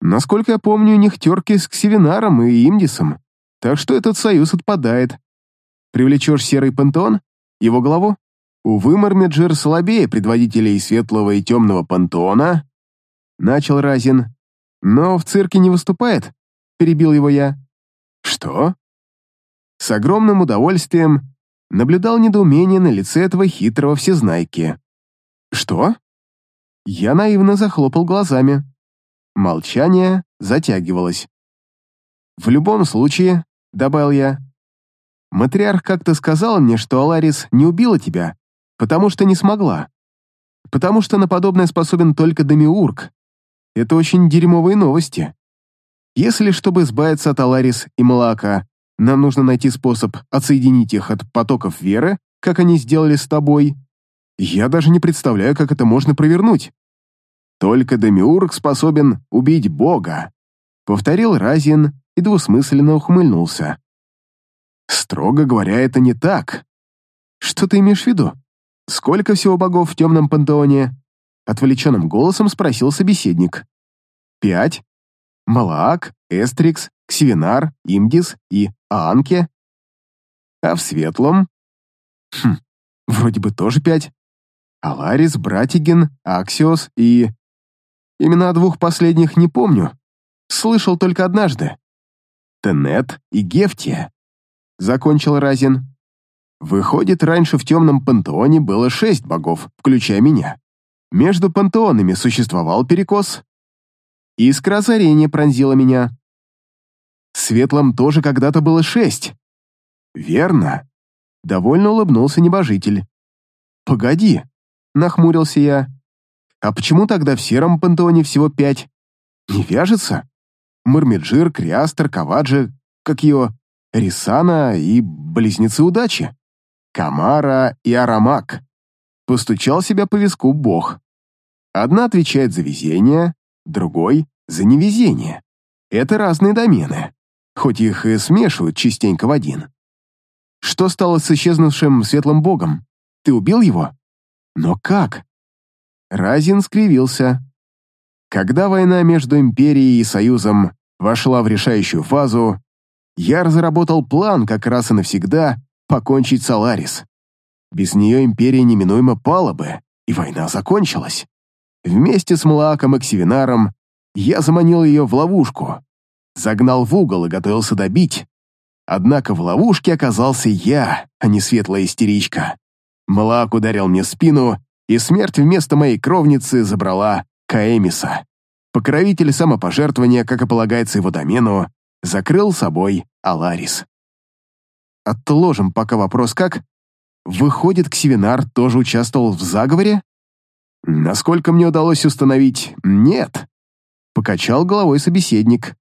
Насколько я помню, у них терки с Ксивинаром и Имдисом, так что этот союз отпадает. Привлечешь Серый Пантеон, его главу? Увы, Мармеджир слабее предводителей Светлого и Темного Пантеона, начал Разин. Но в цирке не выступает, перебил его я. Что? С огромным удовольствием наблюдал недоумение на лице этого хитрого всезнайки. «Что?» Я наивно захлопал глазами. Молчание затягивалось. «В любом случае», — добавил я, — «матриарх как-то сказал мне, что Аларис не убила тебя, потому что не смогла. Потому что на подобное способен только Демиург. Это очень дерьмовые новости. Если, чтобы избавиться от Аларис и Малака, нам нужно найти способ отсоединить их от потоков веры, как они сделали с тобой. Я даже не представляю, как это можно провернуть. Только Демиург способен убить Бога, повторил Разин и двусмысленно ухмыльнулся. Строго говоря, это не так. Что ты имеешь в виду? Сколько всего богов в темном пантеоне? Отвлеченным голосом спросил собеседник. Пять. Малаак, Эстрикс, Ксивинар, Имдис и Аанке. А в светлом? Хм, вроде бы тоже пять. Аларис, Братиген, Аксиос и... Имена двух последних не помню. Слышал только однажды. Тенет и Гефтия. Закончил Разин. Выходит, раньше в темном пантеоне было шесть богов, включая меня. Между пантеонами существовал перекос. Искра озарения пронзила меня. Светлом тоже когда-то было шесть. Верно. Довольно улыбнулся небожитель. Погоди, нахмурился я. А почему тогда в сером пантеоне всего пять? Не вяжется? Мырмиджир, Криастер, Каваджи, как ее, Рисана и Близнецы Удачи. Камара и Арамак. Постучал себя по виску бог. Одна отвечает за везение, другой — за невезение. Это разные домены, хоть их и смешивают частенько в один. Что стало с исчезнувшим светлым богом? Ты убил его? Но как? Разин скривился. Когда война между Империей и Союзом вошла в решающую фазу, я разработал план как раз и навсегда покончить с Аларис. Без нее Империя неминуемо пала бы, и война закончилась. Вместе с Млаком и Ксивинаром я заманил ее в ловушку, загнал в угол и готовился добить. Однако в ловушке оказался я, а не светлая истеричка. Млак ударил мне спину, и смерть вместо моей кровницы забрала Каэмиса. Покровитель самопожертвования, как и полагается его домену, закрыл собой Аларис. Отложим пока вопрос как. Выходит, Ксивинар тоже участвовал в заговоре? Насколько мне удалось установить, нет. Покачал головой собеседник.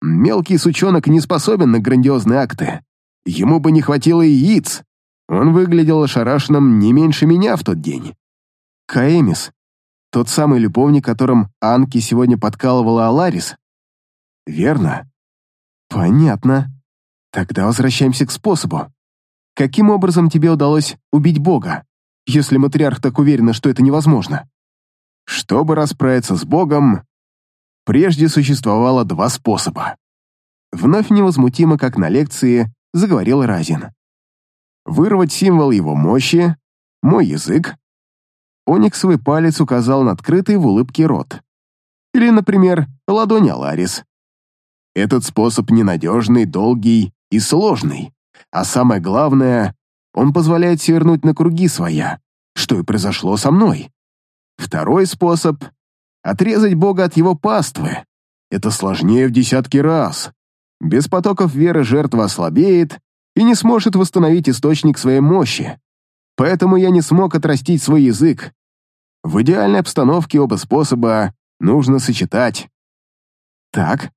Мелкий сучонок не способен на грандиозные акты. Ему бы не хватило яиц. Он выглядел ошарашенным не меньше меня в тот день. Каэмис, тот самый любовник, которым Анки сегодня подкалывала Аларис? Верно. Понятно. Тогда возвращаемся к способу. Каким образом тебе удалось убить Бога, если матриарх так уверена, что это невозможно? Чтобы расправиться с Богом, прежде существовало два способа. Вновь невозмутимо, как на лекции, заговорил Разин. Вырвать символ его мощи, мой язык. Ониксовый палец указал на открытый в улыбке рот. Или, например, ладонь Аларис. Этот способ ненадежный, долгий и сложный, а самое главное, он позволяет свернуть на круги своя, что и произошло со мной. Второй способ — отрезать Бога от его паствы. Это сложнее в десятки раз. Без потоков веры жертва ослабеет и не сможет восстановить источник своей мощи. Поэтому я не смог отрастить свой язык. В идеальной обстановке оба способа нужно сочетать. Так,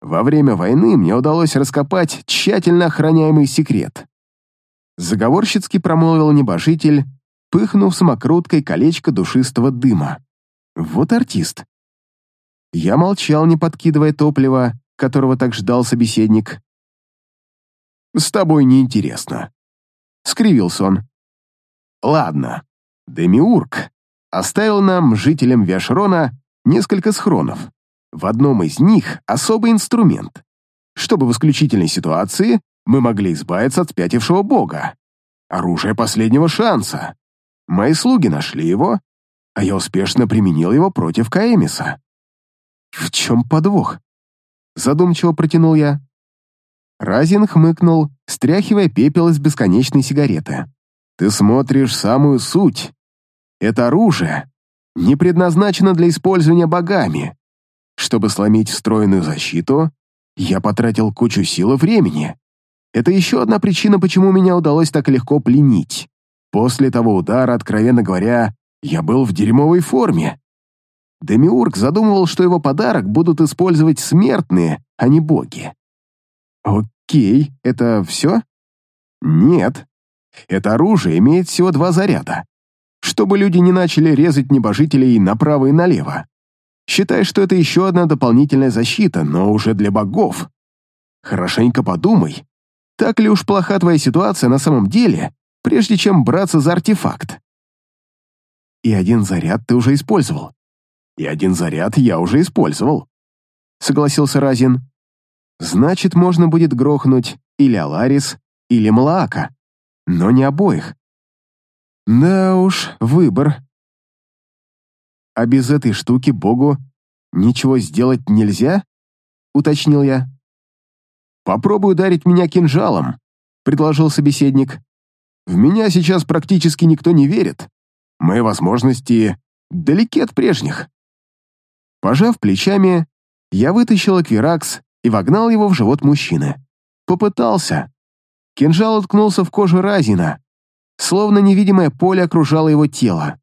во время войны мне удалось раскопать тщательно охраняемый секрет. Заговорщицки промолвил небожитель, пыхнув самокруткой колечко душистого дыма. Вот артист. Я молчал, не подкидывая топлива, которого так ждал собеседник. «С тобой неинтересно», — скривился он. «Ладно, Демиург оставил нам, жителям Виашрона, несколько схронов. В одном из них особый инструмент, чтобы в исключительной ситуации мы могли избавиться от спятившего бога. Оружие последнего шанса. Мои слуги нашли его, а я успешно применил его против Каэмиса. В чем подвох? Задумчиво протянул я. Разин хмыкнул, стряхивая пепел из бесконечной сигареты. Ты смотришь самую суть. Это оружие не предназначено для использования богами. Чтобы сломить встроенную защиту, я потратил кучу сил и времени. Это еще одна причина, почему меня удалось так легко пленить. После того удара, откровенно говоря, я был в дерьмовой форме. Демиург задумывал, что его подарок будут использовать смертные, а не боги. Окей, это все? Нет. Это оружие имеет всего два заряда. Чтобы люди не начали резать небожителей направо и налево. Считай, что это еще одна дополнительная защита, но уже для богов. Хорошенько подумай, так ли уж плоха твоя ситуация на самом деле, прежде чем браться за артефакт. И один заряд ты уже использовал. И один заряд я уже использовал. Согласился Разин. Значит, можно будет грохнуть или Аларис, или Млаака, но не обоих. Да уж, выбор. А без этой штуки Богу ничего сделать нельзя? Уточнил я. Попробуй ударить меня кинжалом, предложил собеседник. В меня сейчас практически никто не верит. Мои возможности далеки от прежних. Пожав плечами, я вытащил эквиракс и вогнал его в живот мужчины. Попытался. Кинжал уткнулся в кожу Разина. Словно невидимое поле окружало его тело.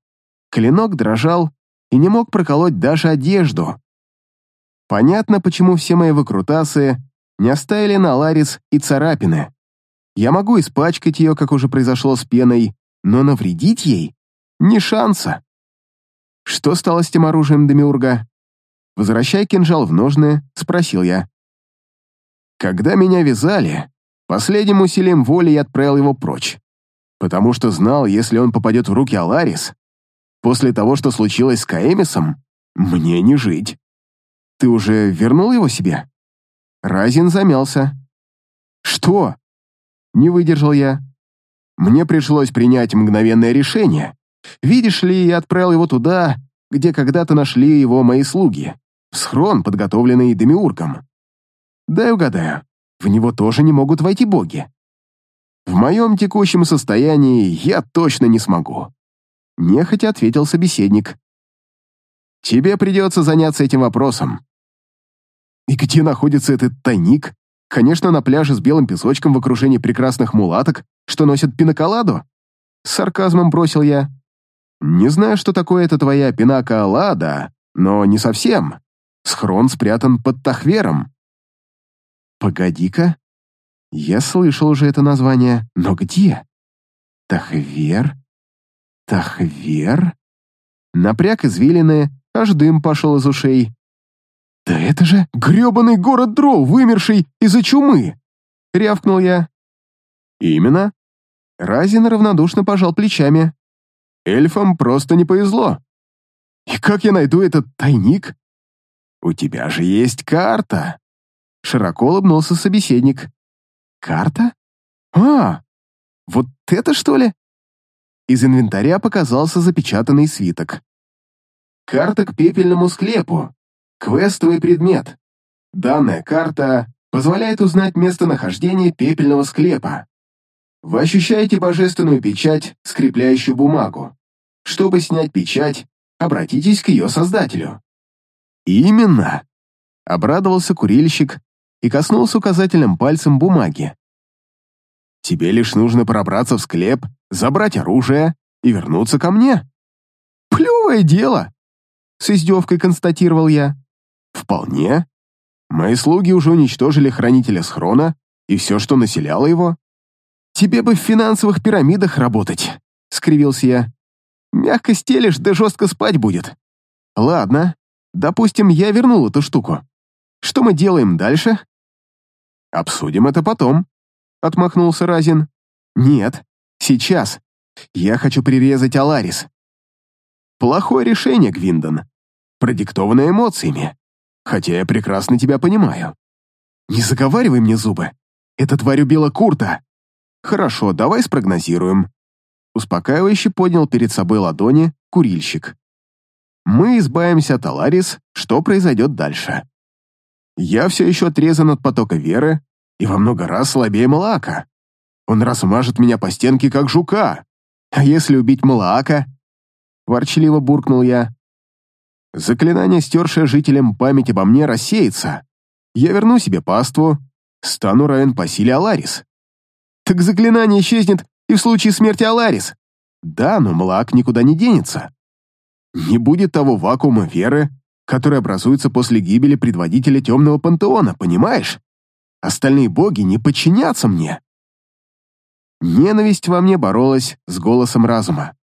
Клинок дрожал и не мог проколоть даже одежду. Понятно, почему все мои выкрутасы не оставили на Ларис и царапины. Я могу испачкать ее, как уже произошло с пеной, но навредить ей — ни шанса. Что стало с тем оружием Демиурга? Возвращая кинжал в ножны, спросил я. Когда меня вязали, последним усилием воли я отправил его прочь, потому что знал, если он попадет в руки Аларис, после того, что случилось с Каэмисом, мне не жить. Ты уже вернул его себе? Разин замялся. Что? Не выдержал я. Мне пришлось принять мгновенное решение. Видишь ли, я отправил его туда, где когда-то нашли его мои слуги, в схрон, подготовленный Демиургом. Дай угадаю, в него тоже не могут войти боги. В моем текущем состоянии я точно не смогу. Нехотя ответил собеседник. Тебе придется заняться этим вопросом. И где находится этот тайник? Конечно, на пляже с белым песочком в окружении прекрасных мулаток, что носят пиноколаду. С сарказмом бросил я. Не знаю, что такое это твоя пинаколада, но не совсем. Схрон спрятан под Тахвером. Погоди-ка. Я слышал уже это название, но где? Тахвер? Тахвер? Напряг извилины, аж дым пошел из ушей. «Да это же грёбаный город дров, вымерший из-за чумы!» — рявкнул я. «Именно». Разин равнодушно пожал плечами. «Эльфам просто не повезло. И как я найду этот тайник?» «У тебя же есть карта!» Широко улыбнулся собеседник. «Карта? А, вот это что ли?» Из инвентаря показался запечатанный свиток. «Карта к пепельному склепу. Квестовый предмет. Данная карта позволяет узнать местонахождение пепельного склепа. Вы ощущаете божественную печать, скрепляющую бумагу. Чтобы снять печать, обратитесь к ее создателю. Именно. Обрадовался курильщик и коснулся указательным пальцем бумаги. Тебе лишь нужно пробраться в склеп, забрать оружие и вернуться ко мне. Плевое дело, с издевкой констатировал я. Вполне. Мои слуги уже уничтожили хранителя схрона и все, что населяло его. Тебе бы в финансовых пирамидах работать, скривился я. Мягко стелишь, да жестко спать будет. Ладно, допустим, я вернул эту штуку. Что мы делаем дальше? Обсудим это потом, отмахнулся Разин. Нет, сейчас. Я хочу прирезать Аларис. Плохое решение, Гвиндон. Продиктованное эмоциями хотя я прекрасно тебя понимаю. Не заговаривай мне зубы. Эта тварь убила Курта. Хорошо, давай спрогнозируем. Успокаивающе поднял перед собой ладони курильщик. Мы избавимся от Аларис, что произойдет дальше. Я все еще отрезан от потока веры и во много раз слабее Малаака. Он размажет меня по стенке, как жука. А если убить Малаака? Ворчливо буркнул я. Заклинание, стершее жителям память обо мне, рассеется. Я верну себе паству, стану равен по силе Аларис. Так заклинание исчезнет и в случае смерти Аларис. Да, но Млак никуда не денется. Не будет того вакуума веры, который образуется после гибели предводителя темного пантеона, понимаешь? Остальные боги не подчинятся мне. Ненависть во мне боролась с голосом разума.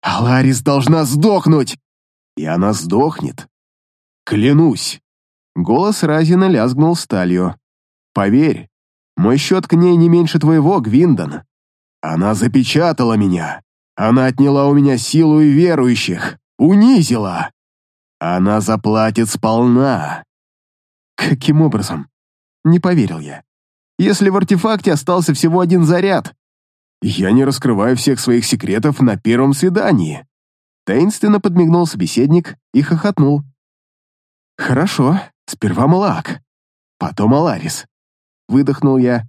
«Аларис должна сдохнуть!» И она сдохнет. Клянусь. Голос Разина лязгнул сталью. Поверь, мой счет к ней не меньше твоего, Гвиндон. Она запечатала меня. Она отняла у меня силу и верующих. Унизила. Она заплатит сполна. Каким образом? Не поверил я. Если в артефакте остался всего один заряд. Я не раскрываю всех своих секретов на первом свидании. Таинственно подмигнул собеседник и хохотнул. «Хорошо, сперва Малаак, потом Аларис», — выдохнул я.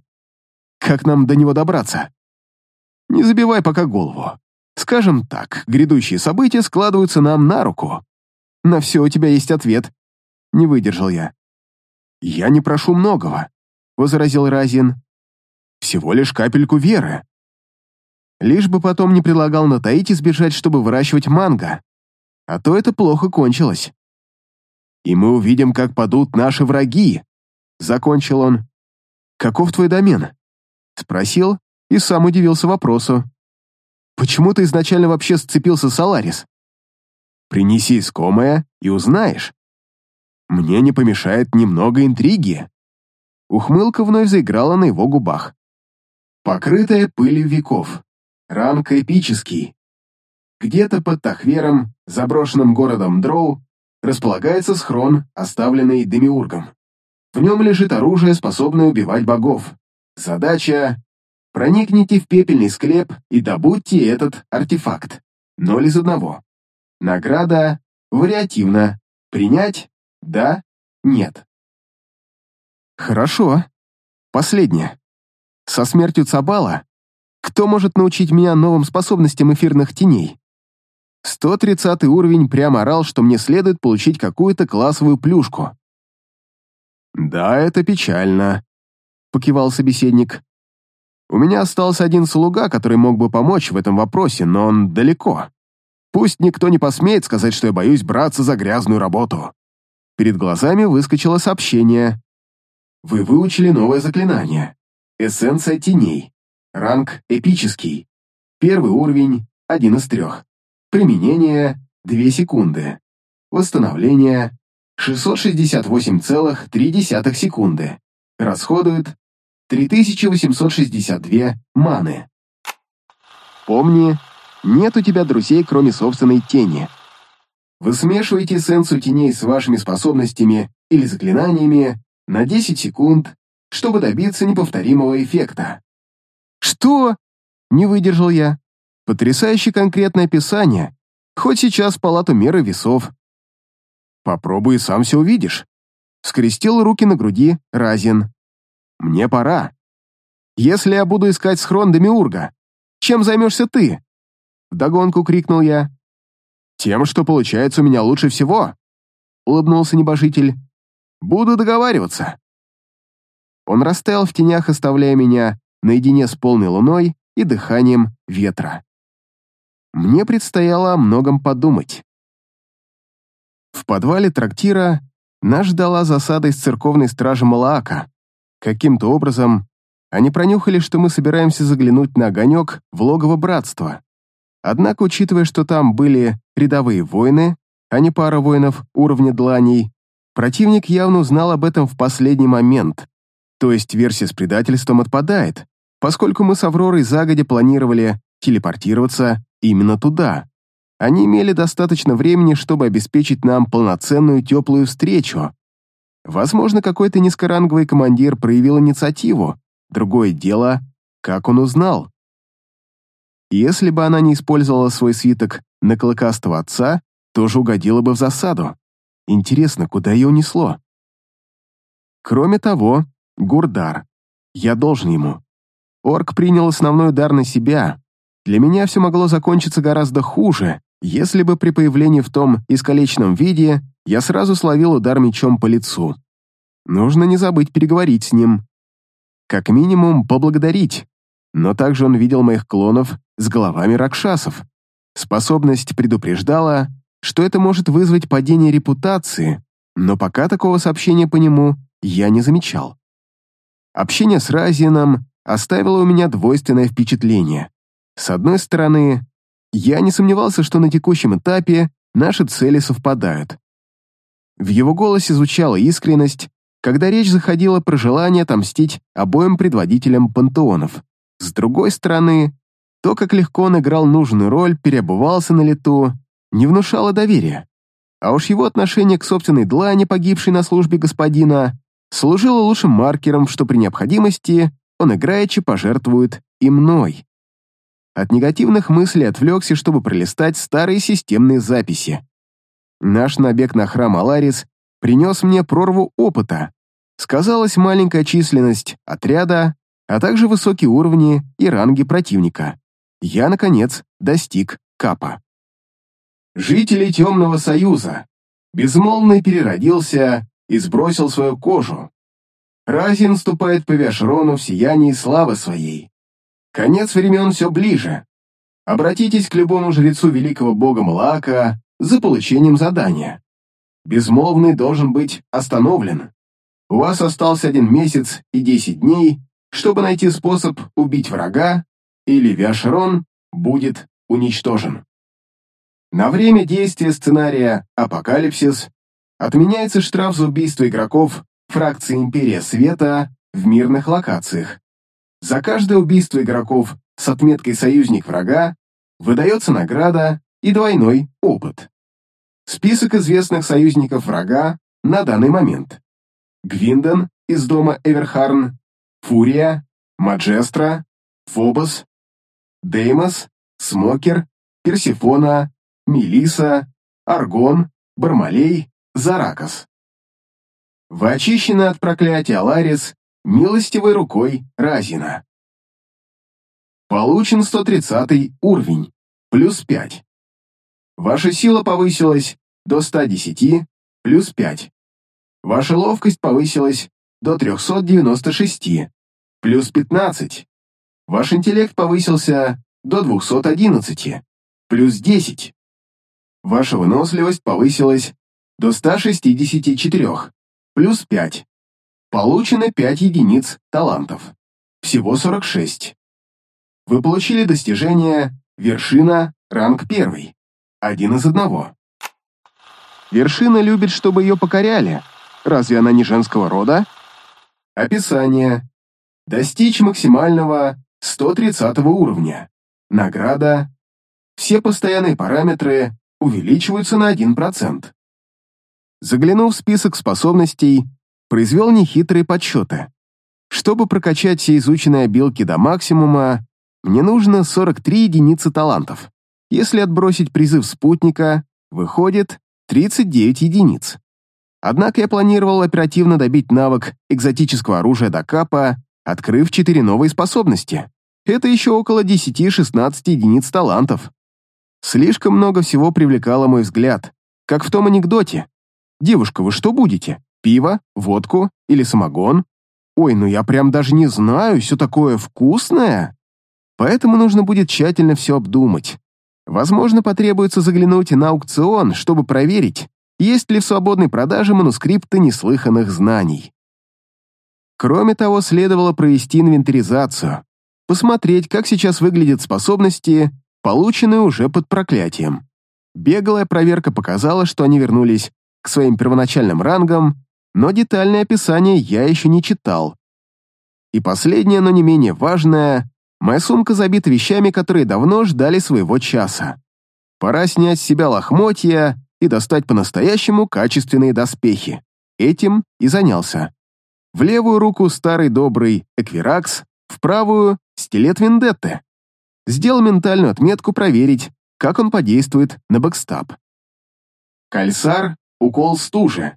«Как нам до него добраться?» «Не забивай пока голову. Скажем так, грядущие события складываются нам на руку. На все у тебя есть ответ». Не выдержал я. «Я не прошу многого», — возразил Разин. «Всего лишь капельку веры. Лишь бы потом не предлагал на Таити сбежать, чтобы выращивать манго. А то это плохо кончилось. И мы увидим, как падут наши враги, — закончил он. «Каков твой домен?» Спросил и сам удивился вопросу. «Почему ты изначально вообще сцепился с Аларис?» «Принеси искомое и узнаешь. Мне не помешает немного интриги». Ухмылка вновь заиграла на его губах. «Покрытая пылью веков. Ранг эпический. Где-то под Тахвером, заброшенным городом Дроу, располагается схрон, оставленный Демиургом. В нем лежит оружие, способное убивать богов. Задача — проникните в пепельный склеп и добудьте этот артефакт. Ноль из одного. Награда вариативна. Принять? Да? Нет. Хорошо. Последнее. Со смертью Цабала кто может научить меня новым способностям эфирных теней? 130 уровень прямо орал, что мне следует получить какую-то классовую плюшку. «Да, это печально», — покивал собеседник. «У меня остался один слуга, который мог бы помочь в этом вопросе, но он далеко. Пусть никто не посмеет сказать, что я боюсь браться за грязную работу». Перед глазами выскочило сообщение. «Вы выучили новое заклинание. Эссенция теней. Ранг эпический. Первый уровень — один из трех. Применение — 2 секунды. Восстановление 668,3 секунды. Расходует 3862 маны. Помни, нет у тебя друзей, кроме собственной тени. Вы смешиваете эссенцию теней с вашими способностями или заклинаниями на 10 секунд, чтобы добиться неповторимого эффекта. «Что?» — не выдержал я. Потрясающе конкретное описание, хоть сейчас в палату меры весов. Попробуй сам все увидишь. Скрестил руки на груди Разин. Мне пора. Если я буду искать схрон Демиурга, чем займешься ты? Вдогонку крикнул я. Тем, что получается у меня лучше всего. Улыбнулся небожитель. Буду договариваться. Он растаял в тенях, оставляя меня наедине с полной луной и дыханием ветра. Мне предстояло о многом подумать. В подвале трактира нас ждала засада из церковной стражи Малаака. Каким-то образом они пронюхали, что мы собираемся заглянуть на огонек в логово братства. Однако, учитывая, что там были рядовые воины, а не пара воинов уровня дланей, противник явно узнал об этом в последний момент. То есть версия с предательством отпадает, поскольку мы с Авророй загодя планировали телепортироваться именно туда. Они имели достаточно времени, чтобы обеспечить нам полноценную теплую встречу. Возможно, какой-то низкоранговый командир проявил инициативу. Другое дело, как он узнал. Если бы она не использовала свой свиток на клыкастого отца, тоже угодила бы в засаду. Интересно, куда ее унесло? Кроме того, Гурдар. Я должен ему. Орк принял основной удар на себя, для меня все могло закончиться гораздо хуже, если бы при появлении в том искалеченном виде я сразу словил удар мечом по лицу. Нужно не забыть переговорить с ним. Как минимум, поблагодарить. Но также он видел моих клонов с головами ракшасов. Способность предупреждала, что это может вызвать падение репутации, но пока такого сообщения по нему я не замечал. Общение с Разином оставило у меня двойственное впечатление. С одной стороны, я не сомневался, что на текущем этапе наши цели совпадают. В его голосе звучала искренность, когда речь заходила про желание отомстить обоим предводителям пантеонов. С другой стороны, то, как легко он играл нужную роль, переобувался на лету, не внушало доверия. А уж его отношение к собственной длани, погибшей на службе господина, служило лучшим маркером, что при необходимости он играючи пожертвует и мной. от негативных мыслей отвлекся, чтобы пролистать старые системные записи. Наш набег на храм Аларис принес мне прорву опыта. Сказалась маленькая численность отряда, а также высокие уровни и ранги противника. Я, наконец, достиг капа. Жители Темного Союза. Безмолвный переродился и сбросил свою кожу. Разин ступает по Виашрону в сиянии славы своей. Конец времен все ближе. Обратитесь к любому жрецу великого бога Млака за получением задания. Безмолвный должен быть остановлен. У вас остался один месяц и десять дней, чтобы найти способ убить врага, или Виашрон будет уничтожен. На время действия сценария «Апокалипсис» отменяется штраф за убийство игроков фракции Империя Света в мирных локациях. За каждое убийство игроков с отметкой «Союзник врага» выдается награда и двойной опыт. Список известных союзников врага на данный момент. Гвинден из дома Эверхарн, Фурия, Маджестра, Фобос, Деймос, Смокер, Персифона, Мелиса, Аргон, Бармалей, Заракас. Вы очищены от проклятия Аларис милостивой рукой Разина. Получен 130 уровень, плюс 5. Ваша сила повысилась до 110, плюс 5. Ваша ловкость повысилась до 396, плюс 15. Ваш интеллект повысился до 211, плюс 10. Ваша выносливость повысилась до 164, плюс 5. Получено 5 единиц талантов. Всего 46. Вы получили достижение «Вершина, ранг 1». Один из одного. Вершина любит, чтобы ее покоряли. Разве она не женского рода? Описание. Достичь максимального 130 уровня. Награда. Все постоянные параметры увеличиваются на 1%. Заглянув в список способностей, произвел нехитрые подсчеты. Чтобы прокачать все изученные обилки до максимума, мне нужно 43 единицы талантов. Если отбросить призыв спутника, выходит 39 единиц. Однако я планировал оперативно добить навык экзотического оружия до капа, открыв 4 новые способности. Это еще около 10-16 единиц талантов. Слишком много всего привлекало мой взгляд, как в том анекдоте. «Девушка, вы что будете? Пиво, водку или самогон? Ой, ну я прям даже не знаю, все такое вкусное!» Поэтому нужно будет тщательно все обдумать. Возможно, потребуется заглянуть на аукцион, чтобы проверить, есть ли в свободной продаже манускрипты неслыханных знаний. Кроме того, следовало провести инвентаризацию, посмотреть, как сейчас выглядят способности, полученные уже под проклятием. Беглая проверка показала, что они вернулись к своим первоначальным рангам, но детальное описание я еще не читал. И последнее, но не менее важное, Моя сумка забита вещами, которые давно ждали своего часа. Пора снять с себя лохмотья и достать по-настоящему качественные доспехи. Этим и занялся. В левую руку старый добрый Эквиракс, в правую — стилет Вендетты. Сделал ментальную отметку проверить, как он подействует на backstab. Кальсар — укол стужи.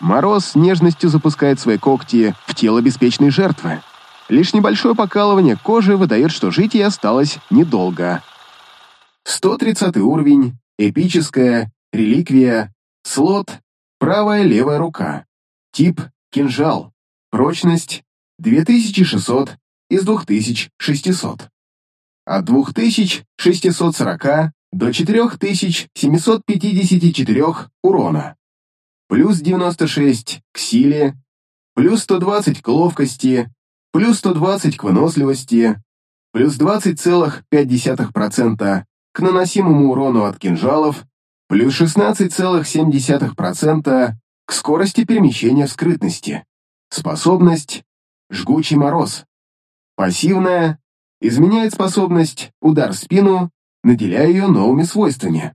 Мороз с нежностью запускает свои когти в тело беспечной жертвы. Лишь небольшое покалывание кожи выдает, что жить ей осталось недолго. 130 уровень, эпическая, реликвия, слот, правая левая рука. Тип – кинжал. Прочность – 2600 из 2600. От 2640 до 4754 урона. Плюс 96 к силе, плюс 120 к ловкости, плюс 120 к выносливости, плюс 20,5% к наносимому урону от кинжалов, плюс 16,7% к скорости перемещения в скрытности. Способность «Жгучий мороз». Пассивная изменяет способность «Удар в спину», наделяя ее новыми свойствами.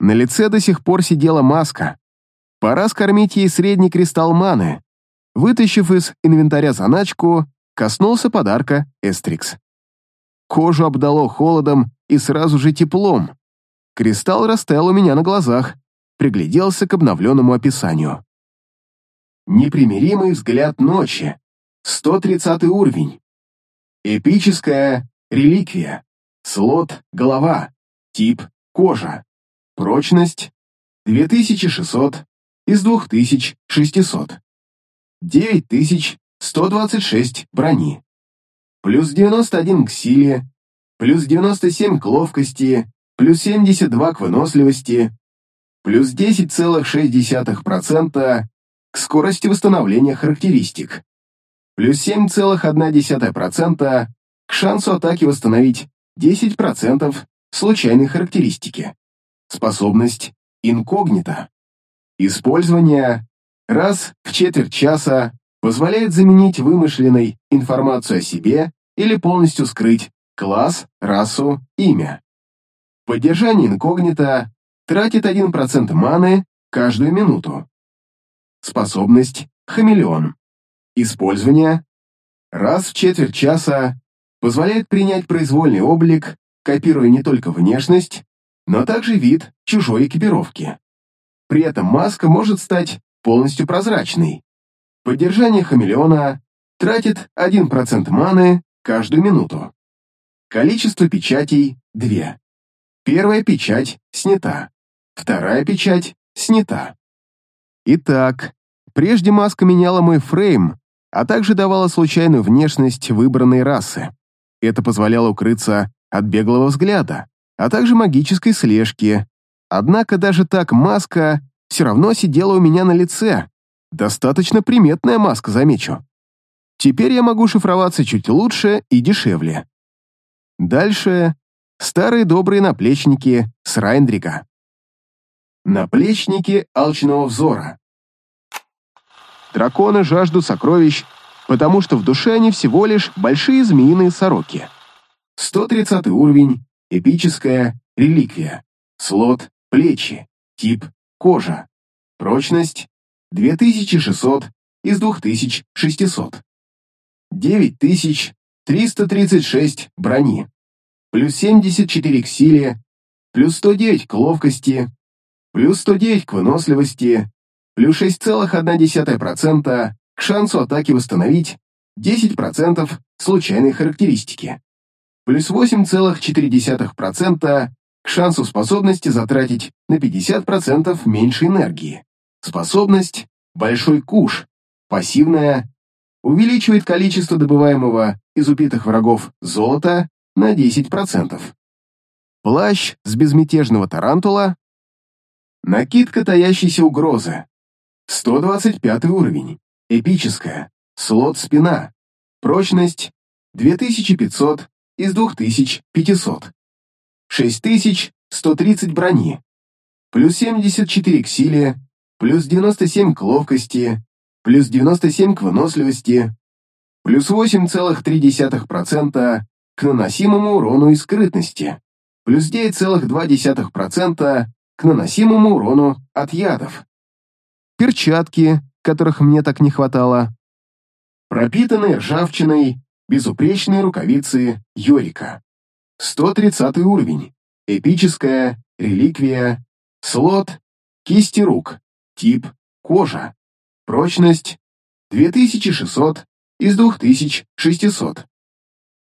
На лице до сих пор сидела маска. Пора скормить ей средний кристалл маны, Вытащив из инвентаря заначку, коснулся подарка Эстрикс. кожу обдало холодом и сразу же теплом. Кристалл растаял у меня на глазах, пригляделся к обновленному описанию. Непримиримый взгляд ночи. 130 уровень. Эпическая реликвия. Слот – голова. Тип – кожа. Прочность – 2600 из 2600. 9126 брони. Плюс 91 к силе, плюс 97 к ловкости, плюс 72 к выносливости, плюс 10,6% к скорости восстановления характеристик, плюс 7,1% к шансу атаки восстановить 10% случайной характеристики. Способность инкогнито. Использование раз в четверть часа позволяет заменить вымышленной информацию о себе или полностью скрыть класс, расу, имя. Поддержание инкогнито тратит 1% маны каждую минуту. Способность «Хамелеон». Использование раз в четверть часа позволяет принять произвольный облик, копируя не только внешность, но также вид чужой экипировки. При этом маска может стать полностью прозрачной. Поддержание хамелеона тратит 1% маны каждую минуту. Количество печатей – 2. Первая печать снята. Вторая печать снята. Итак, прежде маска меняла мой фрейм, а также давала случайную внешность выбранной расы. Это позволяло укрыться от беглого взгляда, а также магической слежки. Однако даже так маска все равно сидела у меня на лице. Достаточно приметная маска, замечу. Теперь я могу шифроваться чуть лучше и дешевле. Дальше старые добрые наплечники с Райндрика. Наплечники алчного взора. Драконы жаждут сокровищ, потому что в душе они всего лишь большие змеиные сороки. 130 уровень, эпическая реликвия. Слот плечи, тип кожа. Прочность 2600 из 2600. 9336 брони. Плюс 74 к силе, плюс 109 к ловкости, плюс 109 к выносливости, плюс 6,1% к шансу атаки восстановить 10% случайной характеристики, плюс 8,4% к шансу способности затратить на 50% меньше энергии. Способность «Большой куш» пассивная увеличивает количество добываемого из убитых врагов золота на 10%. Плащ с безмятежного тарантула Накидка таящейся угрозы. 125 уровень. Эпическая. Слот спина. Прочность 2500 из 2500. 6130 брони. Плюс 74 к силе. Плюс 97 к ловкости. Плюс 97 к выносливости. Плюс 8,3% к наносимому урону и скрытности. Плюс 9,2% к наносимому урону от ядов. Перчатки, которых мне так не хватало. Пропитанные ржавчиной безупречные рукавицы Йорика. 130 уровень. Эпическая реликвия. Слот кисти рук. Тип кожа. Прочность 2600 из 2600.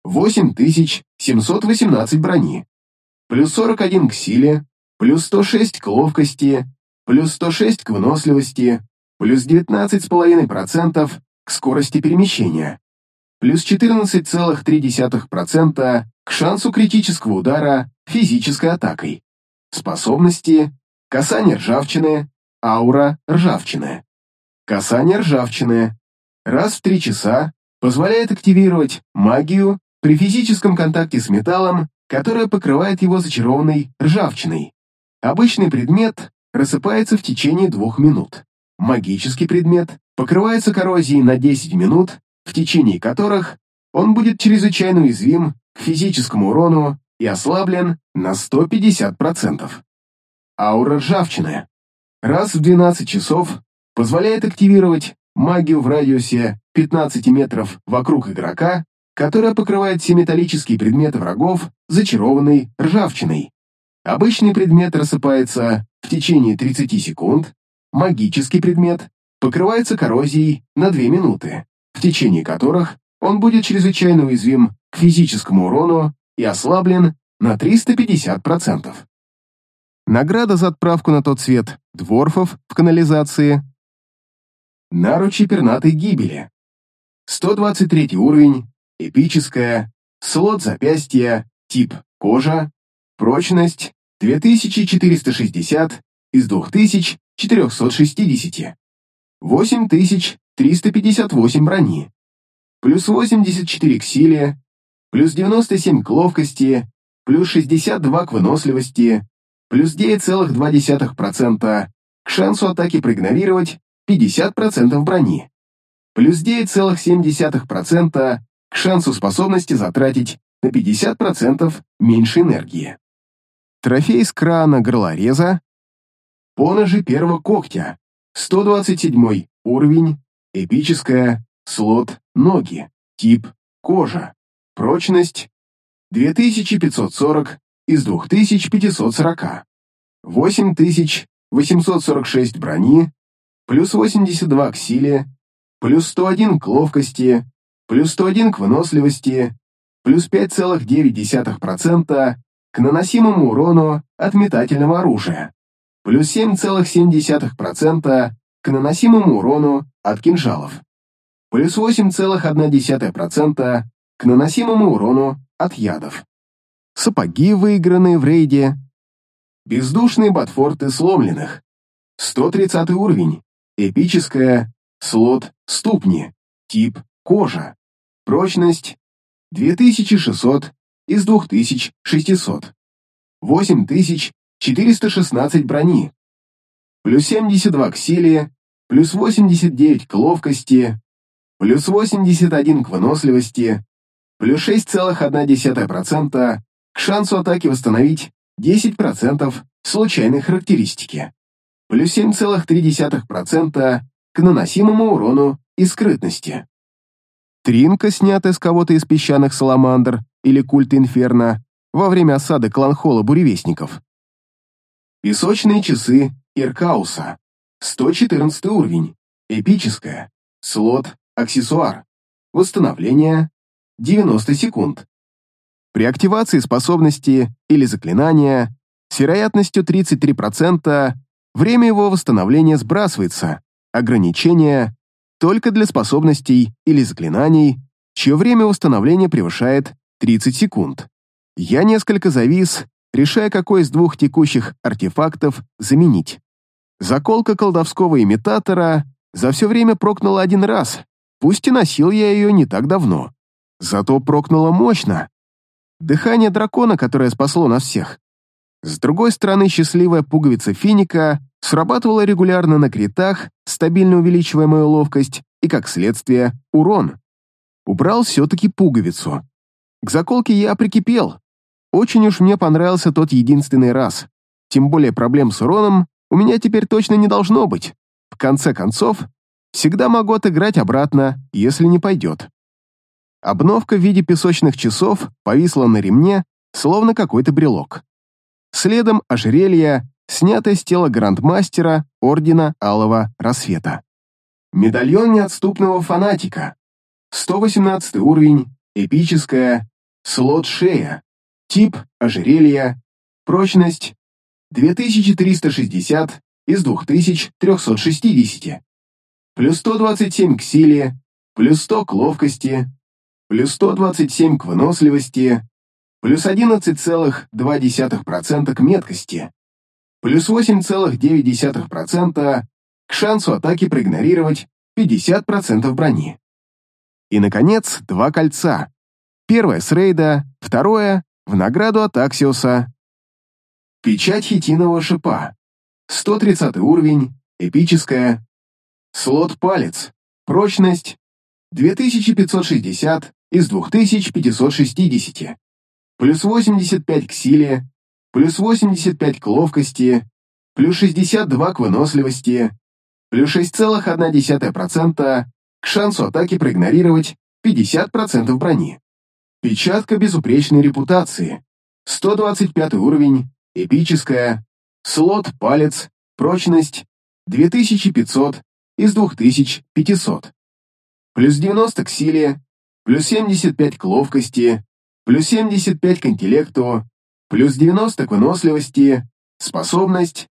8718 брони. Плюс 41 к силе, плюс 106 к ловкости, плюс 106 к выносливости, плюс 19,5% к скорости перемещения, плюс 14,3% к шансу критического удара физической атакой, способности, касание ржавчины, аура ржавчины. Касание ржавчины раз в 3 часа позволяет активировать магию при физическом контакте с металлом, которая покрывает его зачарованной ржавчиной. Обычный предмет рассыпается в течение двух минут. Магический предмет покрывается коррозией на 10 минут, в течение которых он будет чрезвычайно уязвим к физическому урону и ослаблен на 150%. Аура ржавчины. Раз в 12 часов позволяет активировать магию в радиусе 15 метров вокруг игрока которая покрывает все металлические предметы врагов, зачарованной ржавчиной. Обычный предмет рассыпается в течение 30 секунд, магический предмет покрывается коррозией на 2 минуты, в течение которых он будет чрезвычайно уязвим к физическому урону и ослаблен на 350%. Награда за отправку на тот свет дворфов в канализации. Наручи пернатой гибели. 123 уровень, эпическая, слот запястья, тип кожа, прочность 2460 из 2460, 8358 брони, плюс 84 к силе, плюс 97 к ловкости, плюс 62 к выносливости, плюс 9,2% к шансу атаки проигнорировать 50% брони, плюс 9,7% к шансу способности затратить на 50% меньше энергии. Трофей с крана горлореза, поножи первого когтя, 127 уровень, эпическая, слот, ноги, тип, кожа, прочность, 2540 из 2540, 8846 брони, плюс 82 к силе, плюс 101 к ловкости, плюс 101 к выносливости, плюс 5,9% к наносимому урону от метательного оружия, плюс 7,7% к наносимому урону от кинжалов, плюс 8,1% к наносимому урону от ядов. Сапоги, выигранные в рейде. Бездушные ботфорты сломленных. 130 уровень. Эпическая. Слот ступни. Тип кожа. Прочность 2600 из 2600. 8416 брони. Плюс 72 к силе, плюс 89 к ловкости, плюс 81 к выносливости, плюс 6,1% к шансу атаки восстановить 10% случайной характеристики, плюс 7,3% к наносимому урону и скрытности. Тринка, снятая с кого-то из песчаных саламандр или культа инферно во время осады кланхола буревестников. Песочные часы Иркауса. 114 уровень. Эпическая. Слот. Аксессуар. Восстановление. 90 секунд. При активации способности или заклинания с вероятностью 33% время его восстановления сбрасывается. Ограничение только для способностей или заклинаний, чье время восстановления превышает 30 секунд. Я несколько завис, решая, какой из двух текущих артефактов заменить. Заколка колдовского имитатора за все время прокнула один раз, пусть и носил я ее не так давно. Зато прокнула мощно. Дыхание дракона, которое спасло нас всех. С другой стороны, счастливая пуговица финика срабатывала регулярно на критах, стабильно увеличивая мою ловкость и, как следствие, урон. Убрал все-таки пуговицу. К заколке я прикипел. Очень уж мне понравился тот единственный раз. Тем более проблем с уроном у меня теперь точно не должно быть. В конце концов, всегда могу отыграть обратно, если не пойдет. Обновка в виде песочных часов повисла на ремне, словно какой-то брелок. Следом ожерелье, снятое с тела грандмастера Ордена Алого Рассвета. Медальон неотступного фанатика. 118 уровень, эпическая, слот шея, тип ожерелья, прочность 2360 из 2360, плюс 127 к силе, плюс 100 к ловкости, плюс 127 к выносливости, плюс 11,2% к меткости, плюс 8,9% к шансу атаки проигнорировать 50% брони. И, наконец, два кольца. Первое с рейда, второе — в награду от Аксиуса. Печать хитинового шипа. 130 уровень, эпическая. Слот палец. Прочность 2560 из 2560, плюс 85 к силе, плюс 85 к ловкости, плюс 62 к выносливости, плюс 6,1% к шансу атаки проигнорировать 50% брони. Печатка безупречной репутации. 125 уровень, эпическая, слот палец, прочность. 2500 из 2500. Плюс 90 к силе, плюс 75 к ловкости, плюс 75 к интеллекту, плюс 90 к выносливости, способность,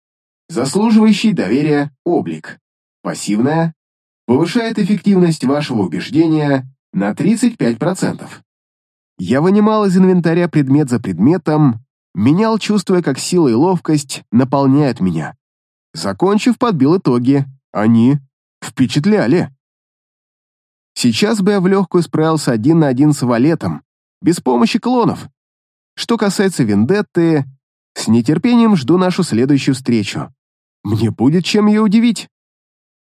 заслуживающий доверия облик. Пассивная, повышает эффективность вашего убеждения на 35%. Я вынимал из инвентаря предмет за предметом, менял, чувствуя, как сила и ловкость наполняют меня. Закончив, подбил итоги. Они впечатляли. Сейчас бы я в легкую справился один на один с валетом, без помощи клонов. Что касается Вендетты, с нетерпением жду нашу следующую встречу. Мне будет чем ее удивить.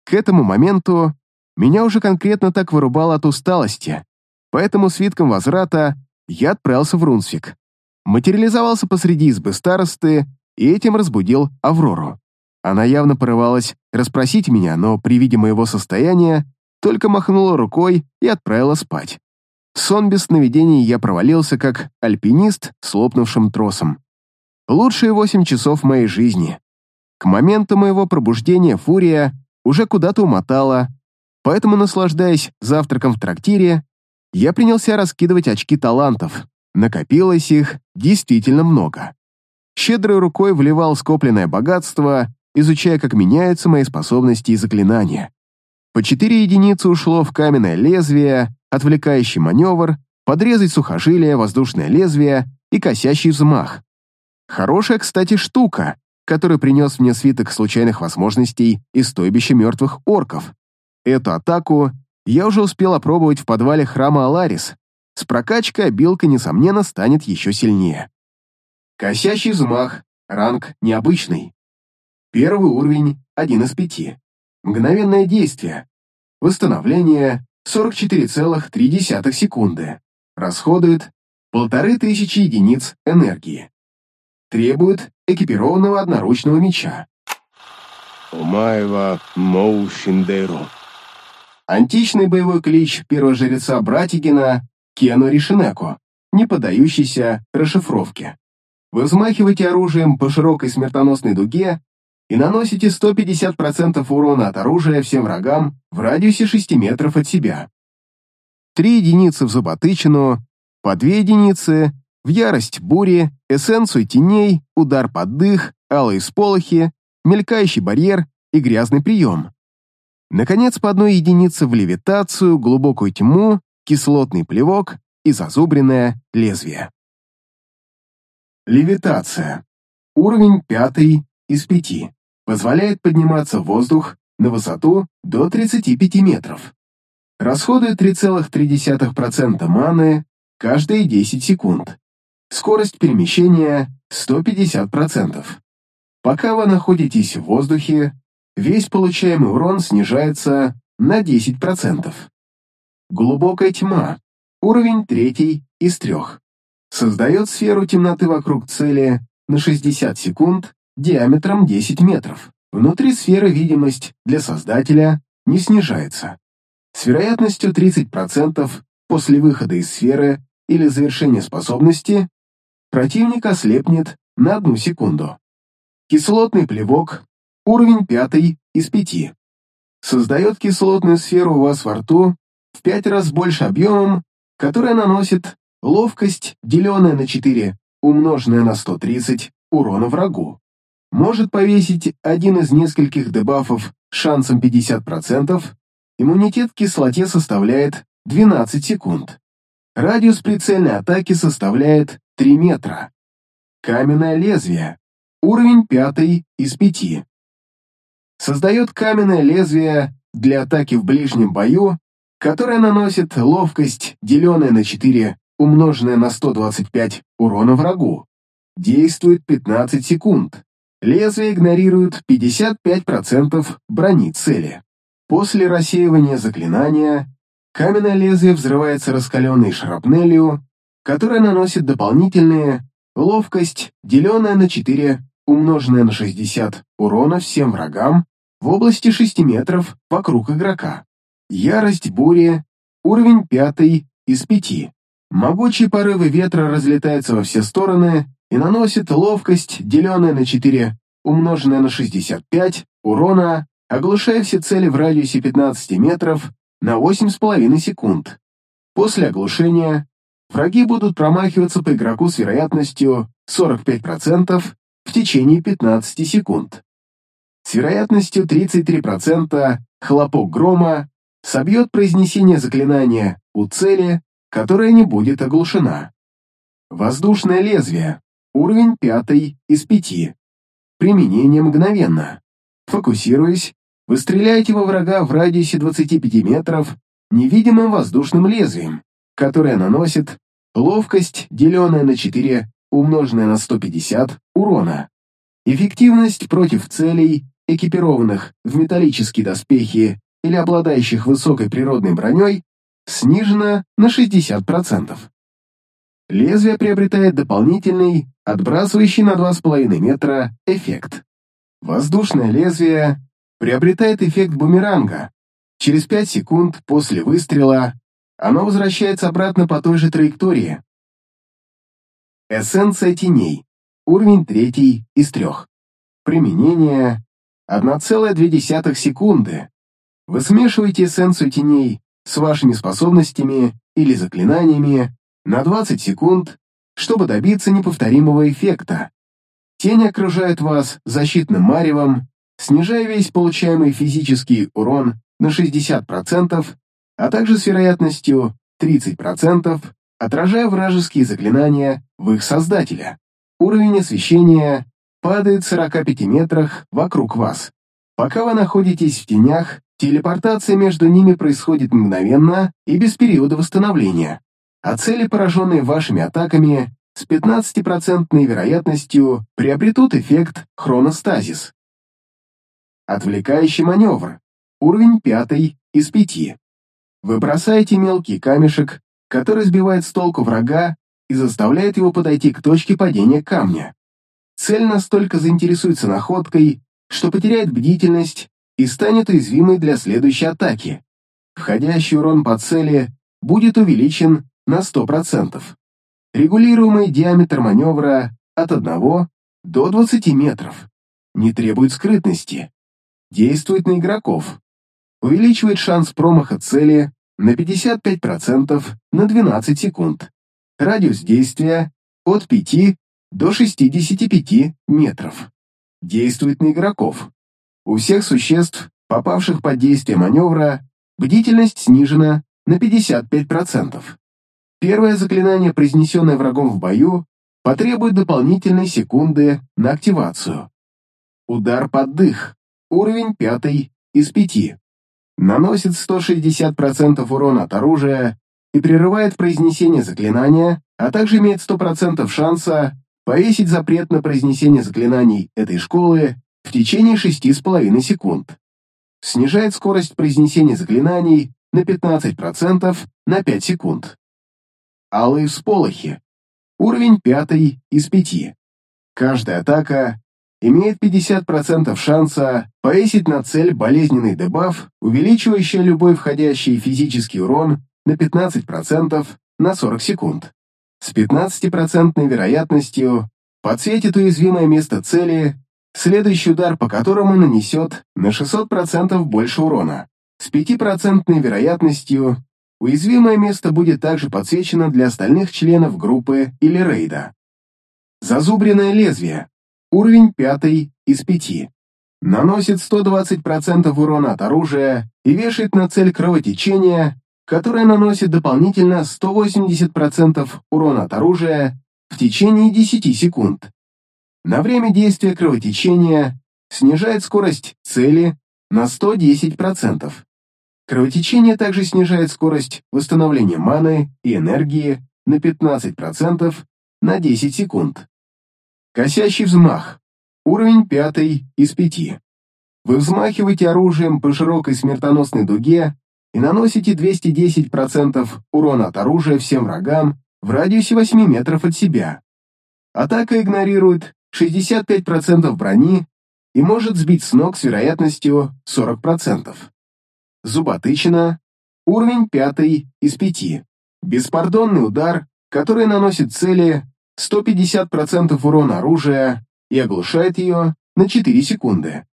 К этому моменту меня уже конкретно так вырубало от усталости, поэтому с видком возврата я отправился в Рунсвик. Материализовался посреди избы старосты и этим разбудил Аврору. Она явно порывалась расспросить меня, но при виде моего состояния только махнула рукой и отправила спать. Сон без сновидений я провалился, как альпинист с лопнувшим тросом. Лучшие восемь часов моей жизни. К моменту моего пробуждения фурия уже куда-то умотала, поэтому, наслаждаясь завтраком в трактире, я принялся раскидывать очки талантов. Накопилось их действительно много. Щедрой рукой вливал скопленное богатство, изучая, как меняются мои способности и заклинания. По четыре единицы ушло в каменное лезвие, отвлекающий маневр, подрезать сухожилие, воздушное лезвие и косящий взмах. Хорошая, кстати, штука, который принес мне свиток случайных возможностей из стойбища мертвых орков. Эту атаку я уже успел опробовать в подвале храма Аларис. С прокачкой обилка, несомненно, станет еще сильнее. Косящий взмах, ранг необычный. Первый уровень, один из пяти. Мгновенное действие. Восстановление 44,3 секунды. Расходует полторы тысячи единиц энергии. Требует экипированного одноручного меча. Омаева Моушиндейро. Античный боевой клич первого жреца Братигина Кену Ришинеко, не поддающийся расшифровке. Вы взмахиваете оружием по широкой смертоносной дуге и наносите 150% урона от оружия всем врагам в радиусе 6 метров от себя. Три единицы в зуботычину, по две единицы в ярость бури, эссенцию теней, удар под дых, алые сполохи, мелькающий барьер и грязный прием. Наконец, по одной единице в левитацию, глубокую тьму, кислотный плевок и зазубренное лезвие. Левитация. Уровень пятый из пяти позволяет подниматься в воздух на высоту до 35 метров. Расходует 3,3% маны каждые 10 секунд. Скорость перемещения 150%. Пока вы находитесь в воздухе, весь получаемый урон снижается на 10%. Глубокая тьма. Уровень третий из трех. Создает сферу темноты вокруг цели на 60 секунд диаметром 10 метров. Внутри сферы видимость для создателя не снижается. С вероятностью 30% после выхода из сферы или завершения способности противник ослепнет на одну секунду. Кислотный плевок, уровень 5 из 5. Создает кислотную сферу у вас во рту в 5 раз больше объемом, которая наносит ловкость, деленная на 4, умноженная на 130 урона врагу может повесить один из нескольких дебафов шансом 50%, иммунитет к кислоте составляет 12 секунд. Радиус прицельной атаки составляет 3 метра. Каменное лезвие. Уровень 5 из 5. Создает каменное лезвие для атаки в ближнем бою, которое наносит ловкость, деленная на 4, умноженная на 125 урона врагу. Действует 15 секунд. Лезвие игнорирует 55% брони цели. После рассеивания заклинания каменное лезвие взрывается раскаленной шрапнелью, которая наносит дополнительные ловкость, деленная на 4, умноженная на 60 урона всем врагам в области 6 метров вокруг игрока. Ярость бури, уровень 5 из 5. Могучие порывы ветра разлетаются во все стороны и наносят ловкость, деленная на 4, умноженная на 65, урона, оглушая все цели в радиусе 15 метров на 8,5 секунд. После оглушения враги будут промахиваться по игроку с вероятностью 45% в течение 15 секунд. С вероятностью 33% хлопок грома собьет произнесение заклинания у цели, которая не будет оглушена. Воздушное лезвие. Уровень 5 из 5. Применение мгновенно. Фокусируясь, вы стреляете во врага в радиусе 25 метров невидимым воздушным лезвием, которое наносит ловкость, деленная на 4, умноженная на 150 урона. Эффективность против целей, экипированных в металлические доспехи или обладающих высокой природной броней, снижена на 60%. Лезвие приобретает дополнительный, отбрасывающий на 2,5 метра, эффект. Воздушное лезвие приобретает эффект бумеранга. Через 5 секунд после выстрела оно возвращается обратно по той же траектории. Эссенция теней. Уровень 3 из 3. Применение 1,2 секунды. Вы смешиваете эссенцию теней с вашими способностями или заклинаниями на 20 секунд, чтобы добиться неповторимого эффекта. Тень окружает вас защитным маревом, снижая весь получаемый физический урон на 60%, а также с вероятностью 30%, отражая вражеские заклинания в их создателя. Уровень освещения падает в 45 метрах вокруг вас. Пока вы находитесь в тенях, Телепортация между ними происходит мгновенно и без периода восстановления, а цели, пораженные вашими атаками, с 15% вероятностью приобретут эффект хроностазис. Отвлекающий маневр. Уровень 5 из 5. Вы бросаете мелкий камешек, который сбивает с толку врага и заставляет его подойти к точке падения камня. Цель настолько заинтересуется находкой, что потеряет бдительность и станет уязвимой для следующей атаки. Входящий урон по цели будет увеличен на 100%. Регулируемый диаметр маневра от 1 до 20 метров. Не требует скрытности. Действует на игроков. Увеличивает шанс промаха цели на 55% на 12 секунд. Радиус действия от 5 до 65 метров. Действует на игроков. У всех существ, попавших под действие маневра, бдительность снижена на 55%. Первое заклинание, произнесенное врагом в бою, потребует дополнительной секунды на активацию. Удар под дых. Уровень 5 из 5. Наносит 160% урона от оружия и прерывает произнесение заклинания, а также имеет 100% шанса повесить запрет на произнесение заклинаний этой школы в течение 6,5 секунд. Снижает скорость произнесения заклинаний на 15% на 5 секунд. Алые всполохи. Уровень 5 из 5. Каждая атака имеет 50% шанса повесить на цель болезненный дебаф, увеличивающий любой входящий физический урон на 15% на 40 секунд. С 15% вероятностью подсветит уязвимое место цели Следующий удар, по которому нанесет на 600% больше урона. С 5% вероятностью уязвимое место будет также подсвечено для остальных членов группы или рейда. Зазубренное лезвие. Уровень 5 из 5. Наносит 120% урона от оружия и вешает на цель кровотечение, которое наносит дополнительно 180% урона от оружия в течение 10 секунд на время действия кровотечения снижает скорость цели на 110%. Кровотечение также снижает скорость восстановления маны и энергии на 15% на 10 секунд. Косящий взмах. Уровень 5 из 5. Вы взмахиваете оружием по широкой смертоносной дуге и наносите 210% урона от оружия всем врагам в радиусе 8 метров от себя. Атака игнорирует 65% брони и может сбить с ног с вероятностью 40%. Зуботычина, уровень 5 из 5. Беспардонный удар, который наносит цели 150% урона оружия и оглушает ее на 4 секунды.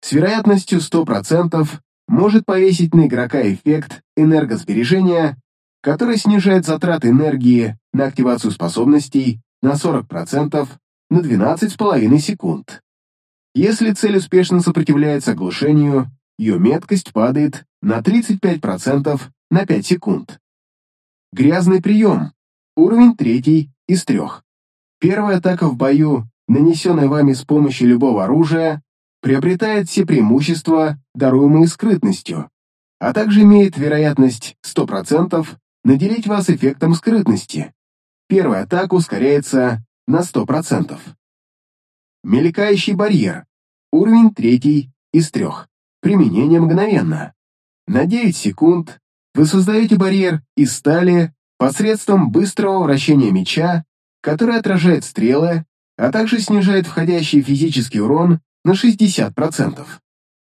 С вероятностью 100% может повесить на игрока эффект энергосбережения, который снижает затраты энергии на активацию способностей на 40% на 12,5 секунд. Если цель успешно сопротивляется оглушению, ее меткость падает на 35% на 5 секунд. Грязный прием. Уровень третий из трех. Первая атака в бою, нанесенная вами с помощью любого оружия, приобретает все преимущества, даруемые скрытностью, а также имеет вероятность 100% наделить вас эффектом скрытности. Первая атака ускоряется на 100%. Мелькающий барьер. Уровень третий из трех. Применение мгновенно. На 9 секунд вы создаете барьер из стали посредством быстрого вращения меча, который отражает стрелы, а также снижает входящий физический урон на 60%.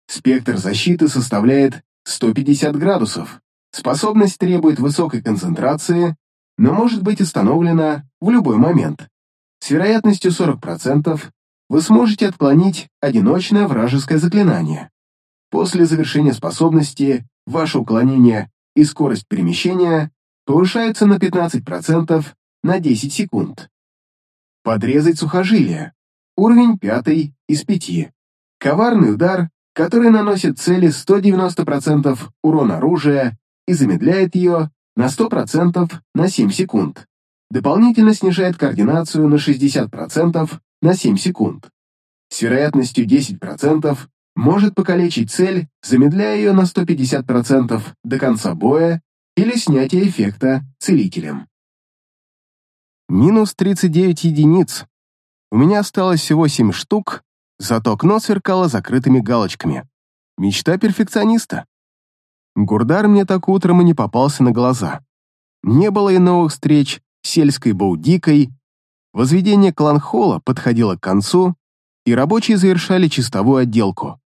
Спектр защиты составляет 150 градусов. Способность требует высокой концентрации, но может быть установлена в любой момент. С вероятностью 40% вы сможете отклонить одиночное вражеское заклинание. После завершения способности ваше уклонение и скорость перемещения повышаются на 15% на 10 секунд. Подрезать сухожилие. Уровень 5 из 5. Коварный удар, который наносит цели 190% урона оружия и замедляет ее на 100% на 7 секунд. Дополнительно снижает координацию на 60% на 7 секунд. С вероятностью 10% может покалечить цель, замедляя ее на 150% до конца боя или снятия эффекта целителем. Минус 39 единиц. У меня осталось всего 7 штук, зато окно сверкало закрытыми галочками. Мечта перфекциониста. Гурдар мне так утром и не попался на глаза. Не было и новых встреч с сельской Баудикой, возведение кланхола подходило к концу, и рабочие завершали чистовую отделку.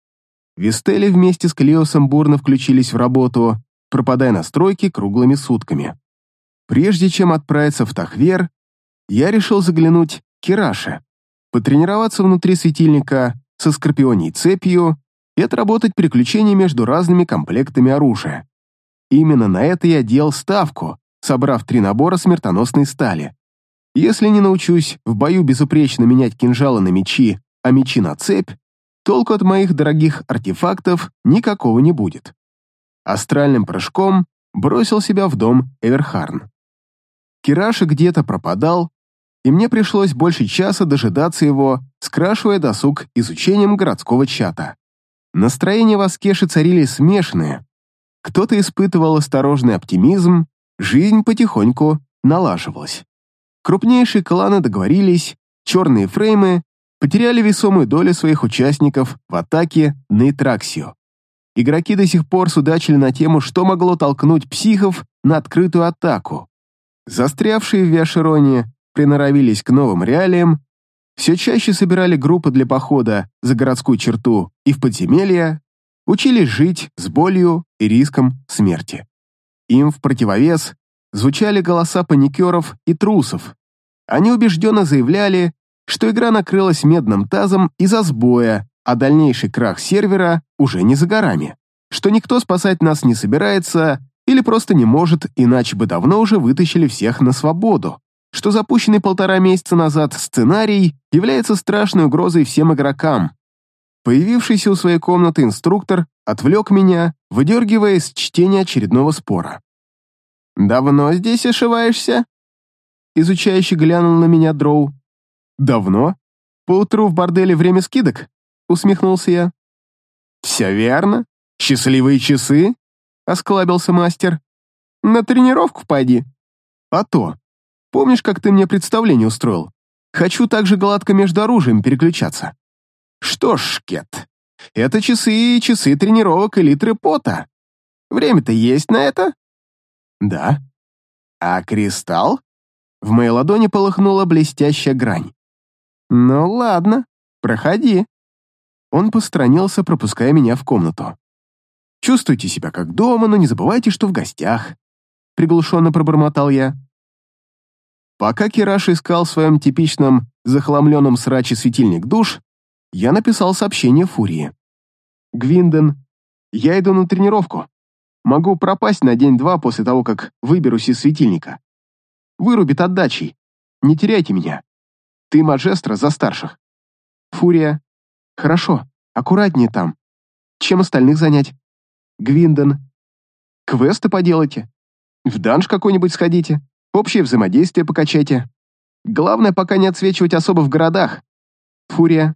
Вестели вместе с Клеосом бурно включились в работу, пропадая на стройке круглыми сутками. Прежде чем отправиться в Тахвер, я решил заглянуть к Кираше, потренироваться внутри светильника со скорпионей цепью и отработать переключение между разными комплектами оружия. Именно на это я делал ставку, собрав три набора смертоносной стали. Если не научусь в бою безупречно менять кинжалы на мечи, а мечи на цепь, толку от моих дорогих артефактов никакого не будет. Астральным прыжком бросил себя в дом Эверхарн. Кираша где-то пропадал, и мне пришлось больше часа дожидаться его, скрашивая досуг изучением городского чата. Настроения в Аскеше царили смешанные. Кто-то испытывал осторожный оптимизм, жизнь потихоньку налаживалась. Крупнейшие кланы договорились, черные фреймы потеряли весомую долю своих участников в атаке на Итраксию. Игроки до сих пор судачили на тему, что могло толкнуть психов на открытую атаку. Застрявшие в Виашероне приноровились к новым реалиям, все чаще собирали группы для похода за городскую черту и в подземелья, учились жить с болью и риском смерти. Им в противовес звучали голоса паникеров и трусов. Они убежденно заявляли, что игра накрылась медным тазом из-за сбоя, а дальнейший крах сервера уже не за горами, что никто спасать нас не собирается или просто не может, иначе бы давно уже вытащили всех на свободу, что запущенный полтора месяца назад сценарий является страшной угрозой всем игрокам. Появившийся у своей комнаты инструктор отвлек меня, выдергивая из чтения очередного спора. «Давно здесь ошиваешься?» Изучающий глянул на меня Дроу. «Давно? Поутру в борделе время скидок?» Усмехнулся я. «Все верно. Счастливые часы?» Осклабился мастер. «На тренировку пойди». «А то. Помнишь, как ты мне представление устроил? Хочу также гладко между оружием переключаться». «Что ж, Шкет, это часы и часы тренировок и литры пота. Время-то есть на это?» «Да». «А кристалл?» В моей ладони полыхнула блестящая грань. «Ну ладно, проходи». Он постранился, пропуская меня в комнату. «Чувствуйте себя как дома, но не забывайте, что в гостях. приглушенно пробормотал я. Пока Кираш искал в своем типичном захламленном сраче светильник душ, я написал сообщение Фурии. «Гвинден, я иду на тренировку. Могу пропасть на день-два после того, как выберусь из светильника. Вырубит отдачей. Не теряйте меня. Ты Маджестра за старших. Фурия. Хорошо, аккуратнее там. Чем остальных занять? Гвинден. Квесты поделайте. В данж какой-нибудь сходите. Общее взаимодействие покачайте. Главное, пока не отсвечивать особо в городах. Фурия.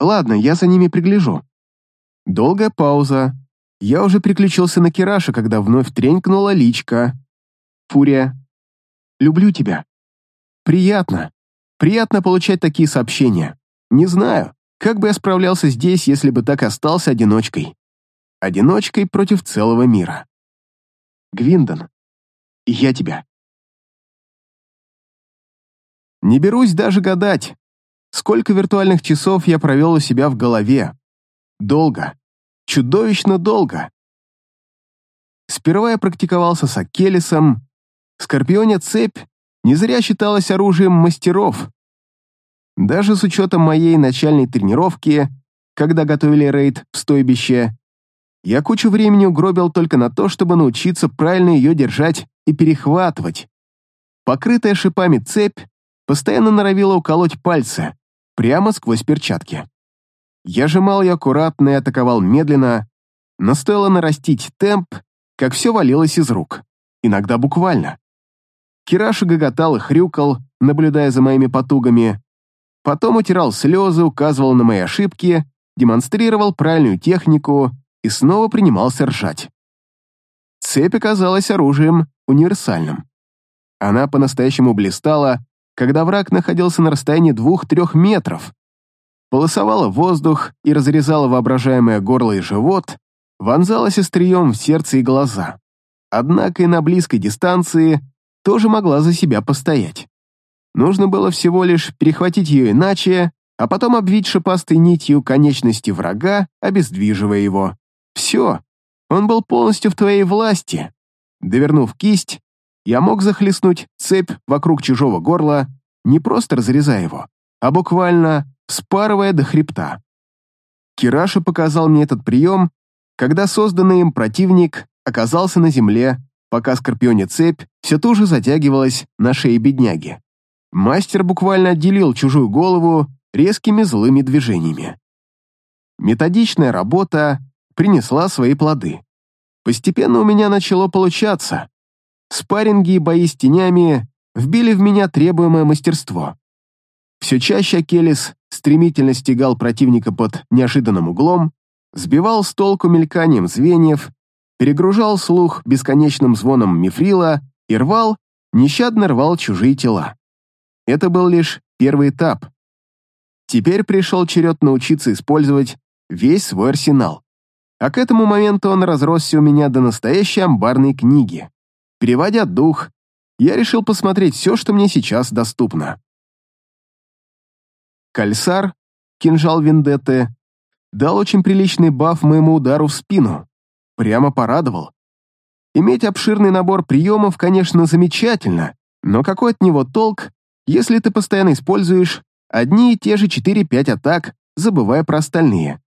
Ладно, я за ними пригляжу. Долгая пауза. Я уже приключился на Кираша, когда вновь тренькнула личка. Фурия. Люблю тебя. Приятно. Приятно получать такие сообщения. Не знаю, как бы я справлялся здесь, если бы так остался одиночкой. Одиночкой против целого мира. Гвиндон. Я тебя. Не берусь даже гадать, сколько виртуальных часов я провел у себя в голове. Долго. Чудовищно долго. Сперва я практиковался с Акелисом. Скорпионе цепь не зря считалась оружием мастеров. Даже с учетом моей начальной тренировки, когда готовили рейд в стойбище, я кучу времени угробил только на то, чтобы научиться правильно ее держать и перехватывать. Покрытая шипами цепь постоянно норовила уколоть пальцы, прямо сквозь перчатки. Я сжимал ее аккуратно и атаковал медленно, но стоило нарастить темп, как все валилось из рук, иногда буквально. Кираша гоготал и хрюкал, наблюдая за моими потугами, потом утирал слезы, указывал на мои ошибки, демонстрировал правильную технику и снова принимался ржать. Цепь оказалась оружием универсальным. Она по-настоящему блистала, когда враг находился на расстоянии двух-трех метров, полосовала воздух и разрезала воображаемое горло и живот, вонзалась острием в сердце и глаза. Однако и на близкой дистанции тоже могла за себя постоять. Нужно было всего лишь перехватить ее иначе, а потом обвить шипастой нитью конечности врага, обездвиживая его. Все, он был полностью в твоей власти. Довернув кисть, я мог захлестнуть цепь вокруг чужого горла, не просто разрезая его, а буквально спарывая до хребта. Кираша показал мне этот прием, когда созданный им противник оказался на земле, пока скорпионе цепь все туже затягивалась на шее бедняги. Мастер буквально отделил чужую голову резкими злыми движениями. Методичная работа принесла свои плоды. Постепенно у меня начало получаться. Спарринги и бои с тенями вбили в меня требуемое мастерство. Все чаще Акелис стремительно стегал противника под неожиданным углом, сбивал с толку мельканием звеньев, перегружал слух бесконечным звоном мифрила и рвал, нещадно рвал чужие тела. Это был лишь первый этап. Теперь пришел черед научиться использовать весь свой арсенал. А к этому моменту он разросся у меня до настоящей амбарной книги. Переводя дух, я решил посмотреть все, что мне сейчас доступно. Кальсар, кинжал Вендетты, дал очень приличный баф моему удару в спину. Прямо порадовал. Иметь обширный набор приемов, конечно, замечательно, но какой от него толк, если ты постоянно используешь одни и те же 4-5 атак, забывая про остальные?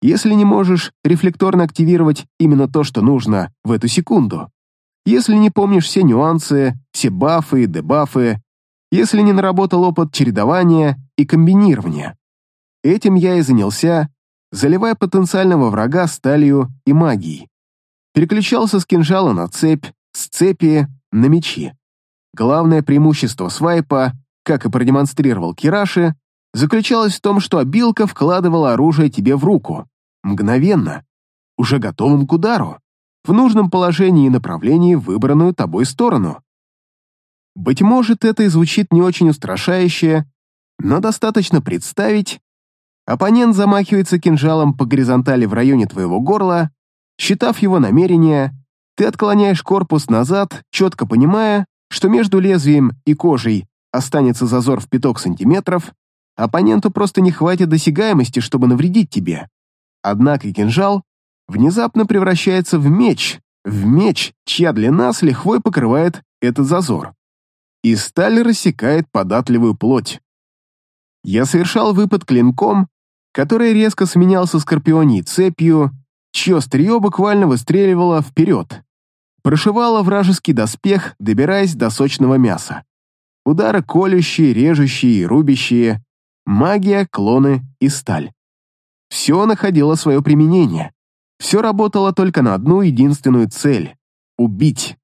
Если не можешь рефлекторно активировать именно то, что нужно в эту секунду, если не помнишь все нюансы, все бафы и дебафы, если не наработал опыт чередования и комбинирования. Этим я и занялся, заливая потенциального врага сталью и магией. Переключался с кинжала на цепь, с цепи на мечи. Главное преимущество свайпа, как и продемонстрировал Кираши, заключалось в том, что обилка вкладывала оружие тебе в руку. Мгновенно. Уже готовым к удару в нужном положении и направлении выбранную тобой сторону. Быть может, это и звучит не очень устрашающе, но достаточно представить, оппонент замахивается кинжалом по горизонтали в районе твоего горла, считав его намерение, ты отклоняешь корпус назад, четко понимая, что между лезвием и кожей останется зазор в пяток сантиметров, оппоненту просто не хватит досягаемости, чтобы навредить тебе. Однако кинжал внезапно превращается в меч, в меч, чья длина с лихвой покрывает этот зазор. И сталь рассекает податливую плоть. Я совершал выпад клинком, который резко сменялся скорпионей цепью, чье острие буквально выстреливало вперед. Прошивало вражеский доспех, добираясь до сочного мяса. Удары колющие, режущие и рубящие, магия, клоны и сталь. Все находило свое применение. Все работало только на одну единственную цель — убить.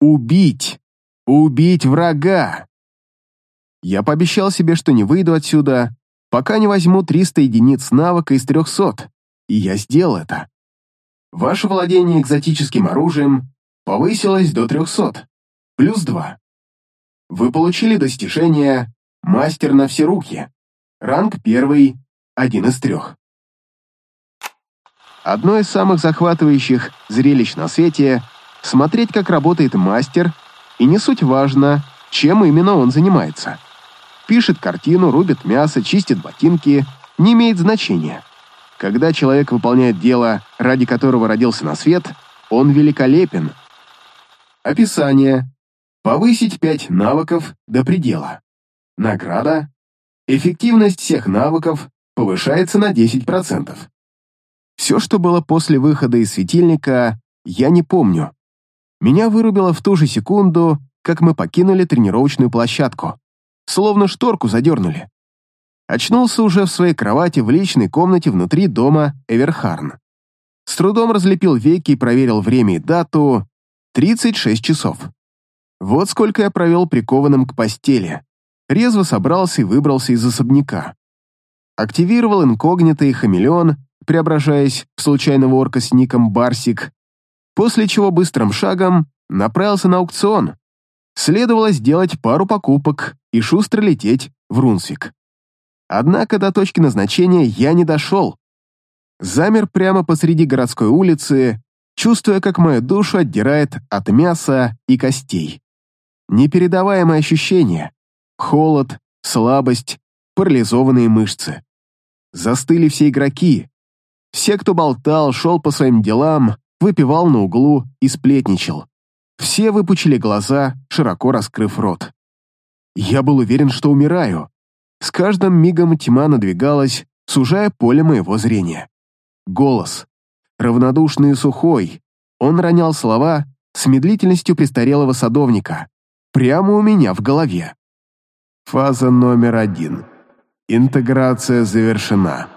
Убить! Убить врага! Я пообещал себе, что не выйду отсюда, пока не возьму 300 единиц навыка из 300, и я сделал это. Ваше владение экзотическим оружием повысилось до 300, плюс 2. Вы получили достижение «Мастер на все руки», ранг первый, один из трех. Одно из самых захватывающих зрелищ на свете — смотреть, как работает мастер, и не суть важно, чем именно он занимается. Пишет картину, рубит мясо, чистит ботинки — не имеет значения. Когда человек выполняет дело, ради которого родился на свет, он великолепен. Описание. Повысить 5 навыков до предела. Награда. Эффективность всех навыков повышается на 10%. Все, что было после выхода из светильника, я не помню. Меня вырубило в ту же секунду, как мы покинули тренировочную площадку. Словно шторку задернули. Очнулся уже в своей кровати в личной комнате внутри дома Эверхарн. С трудом разлепил веки и проверил время и дату. 36 часов. Вот сколько я провел прикованным к постели. Резво собрался и выбрался из особняка. Активировал инкогнито и хамелеон, преображаясь в случайного орка с ником Барсик, после чего быстрым шагом направился на аукцион. Следовало сделать пару покупок и шустро лететь в Рунсвик. Однако до точки назначения я не дошел. Замер прямо посреди городской улицы, чувствуя, как мою душу отдирает от мяса и костей. Непередаваемое ощущение. Холод, слабость, парализованные мышцы. Застыли все игроки, все, кто болтал, шел по своим делам, выпивал на углу и сплетничал. Все выпучили глаза, широко раскрыв рот. Я был уверен, что умираю. С каждым мигом тьма надвигалась, сужая поле моего зрения. Голос. Равнодушный и сухой. Он ронял слова с медлительностью престарелого садовника. Прямо у меня в голове. Фаза номер один. Интеграция завершена.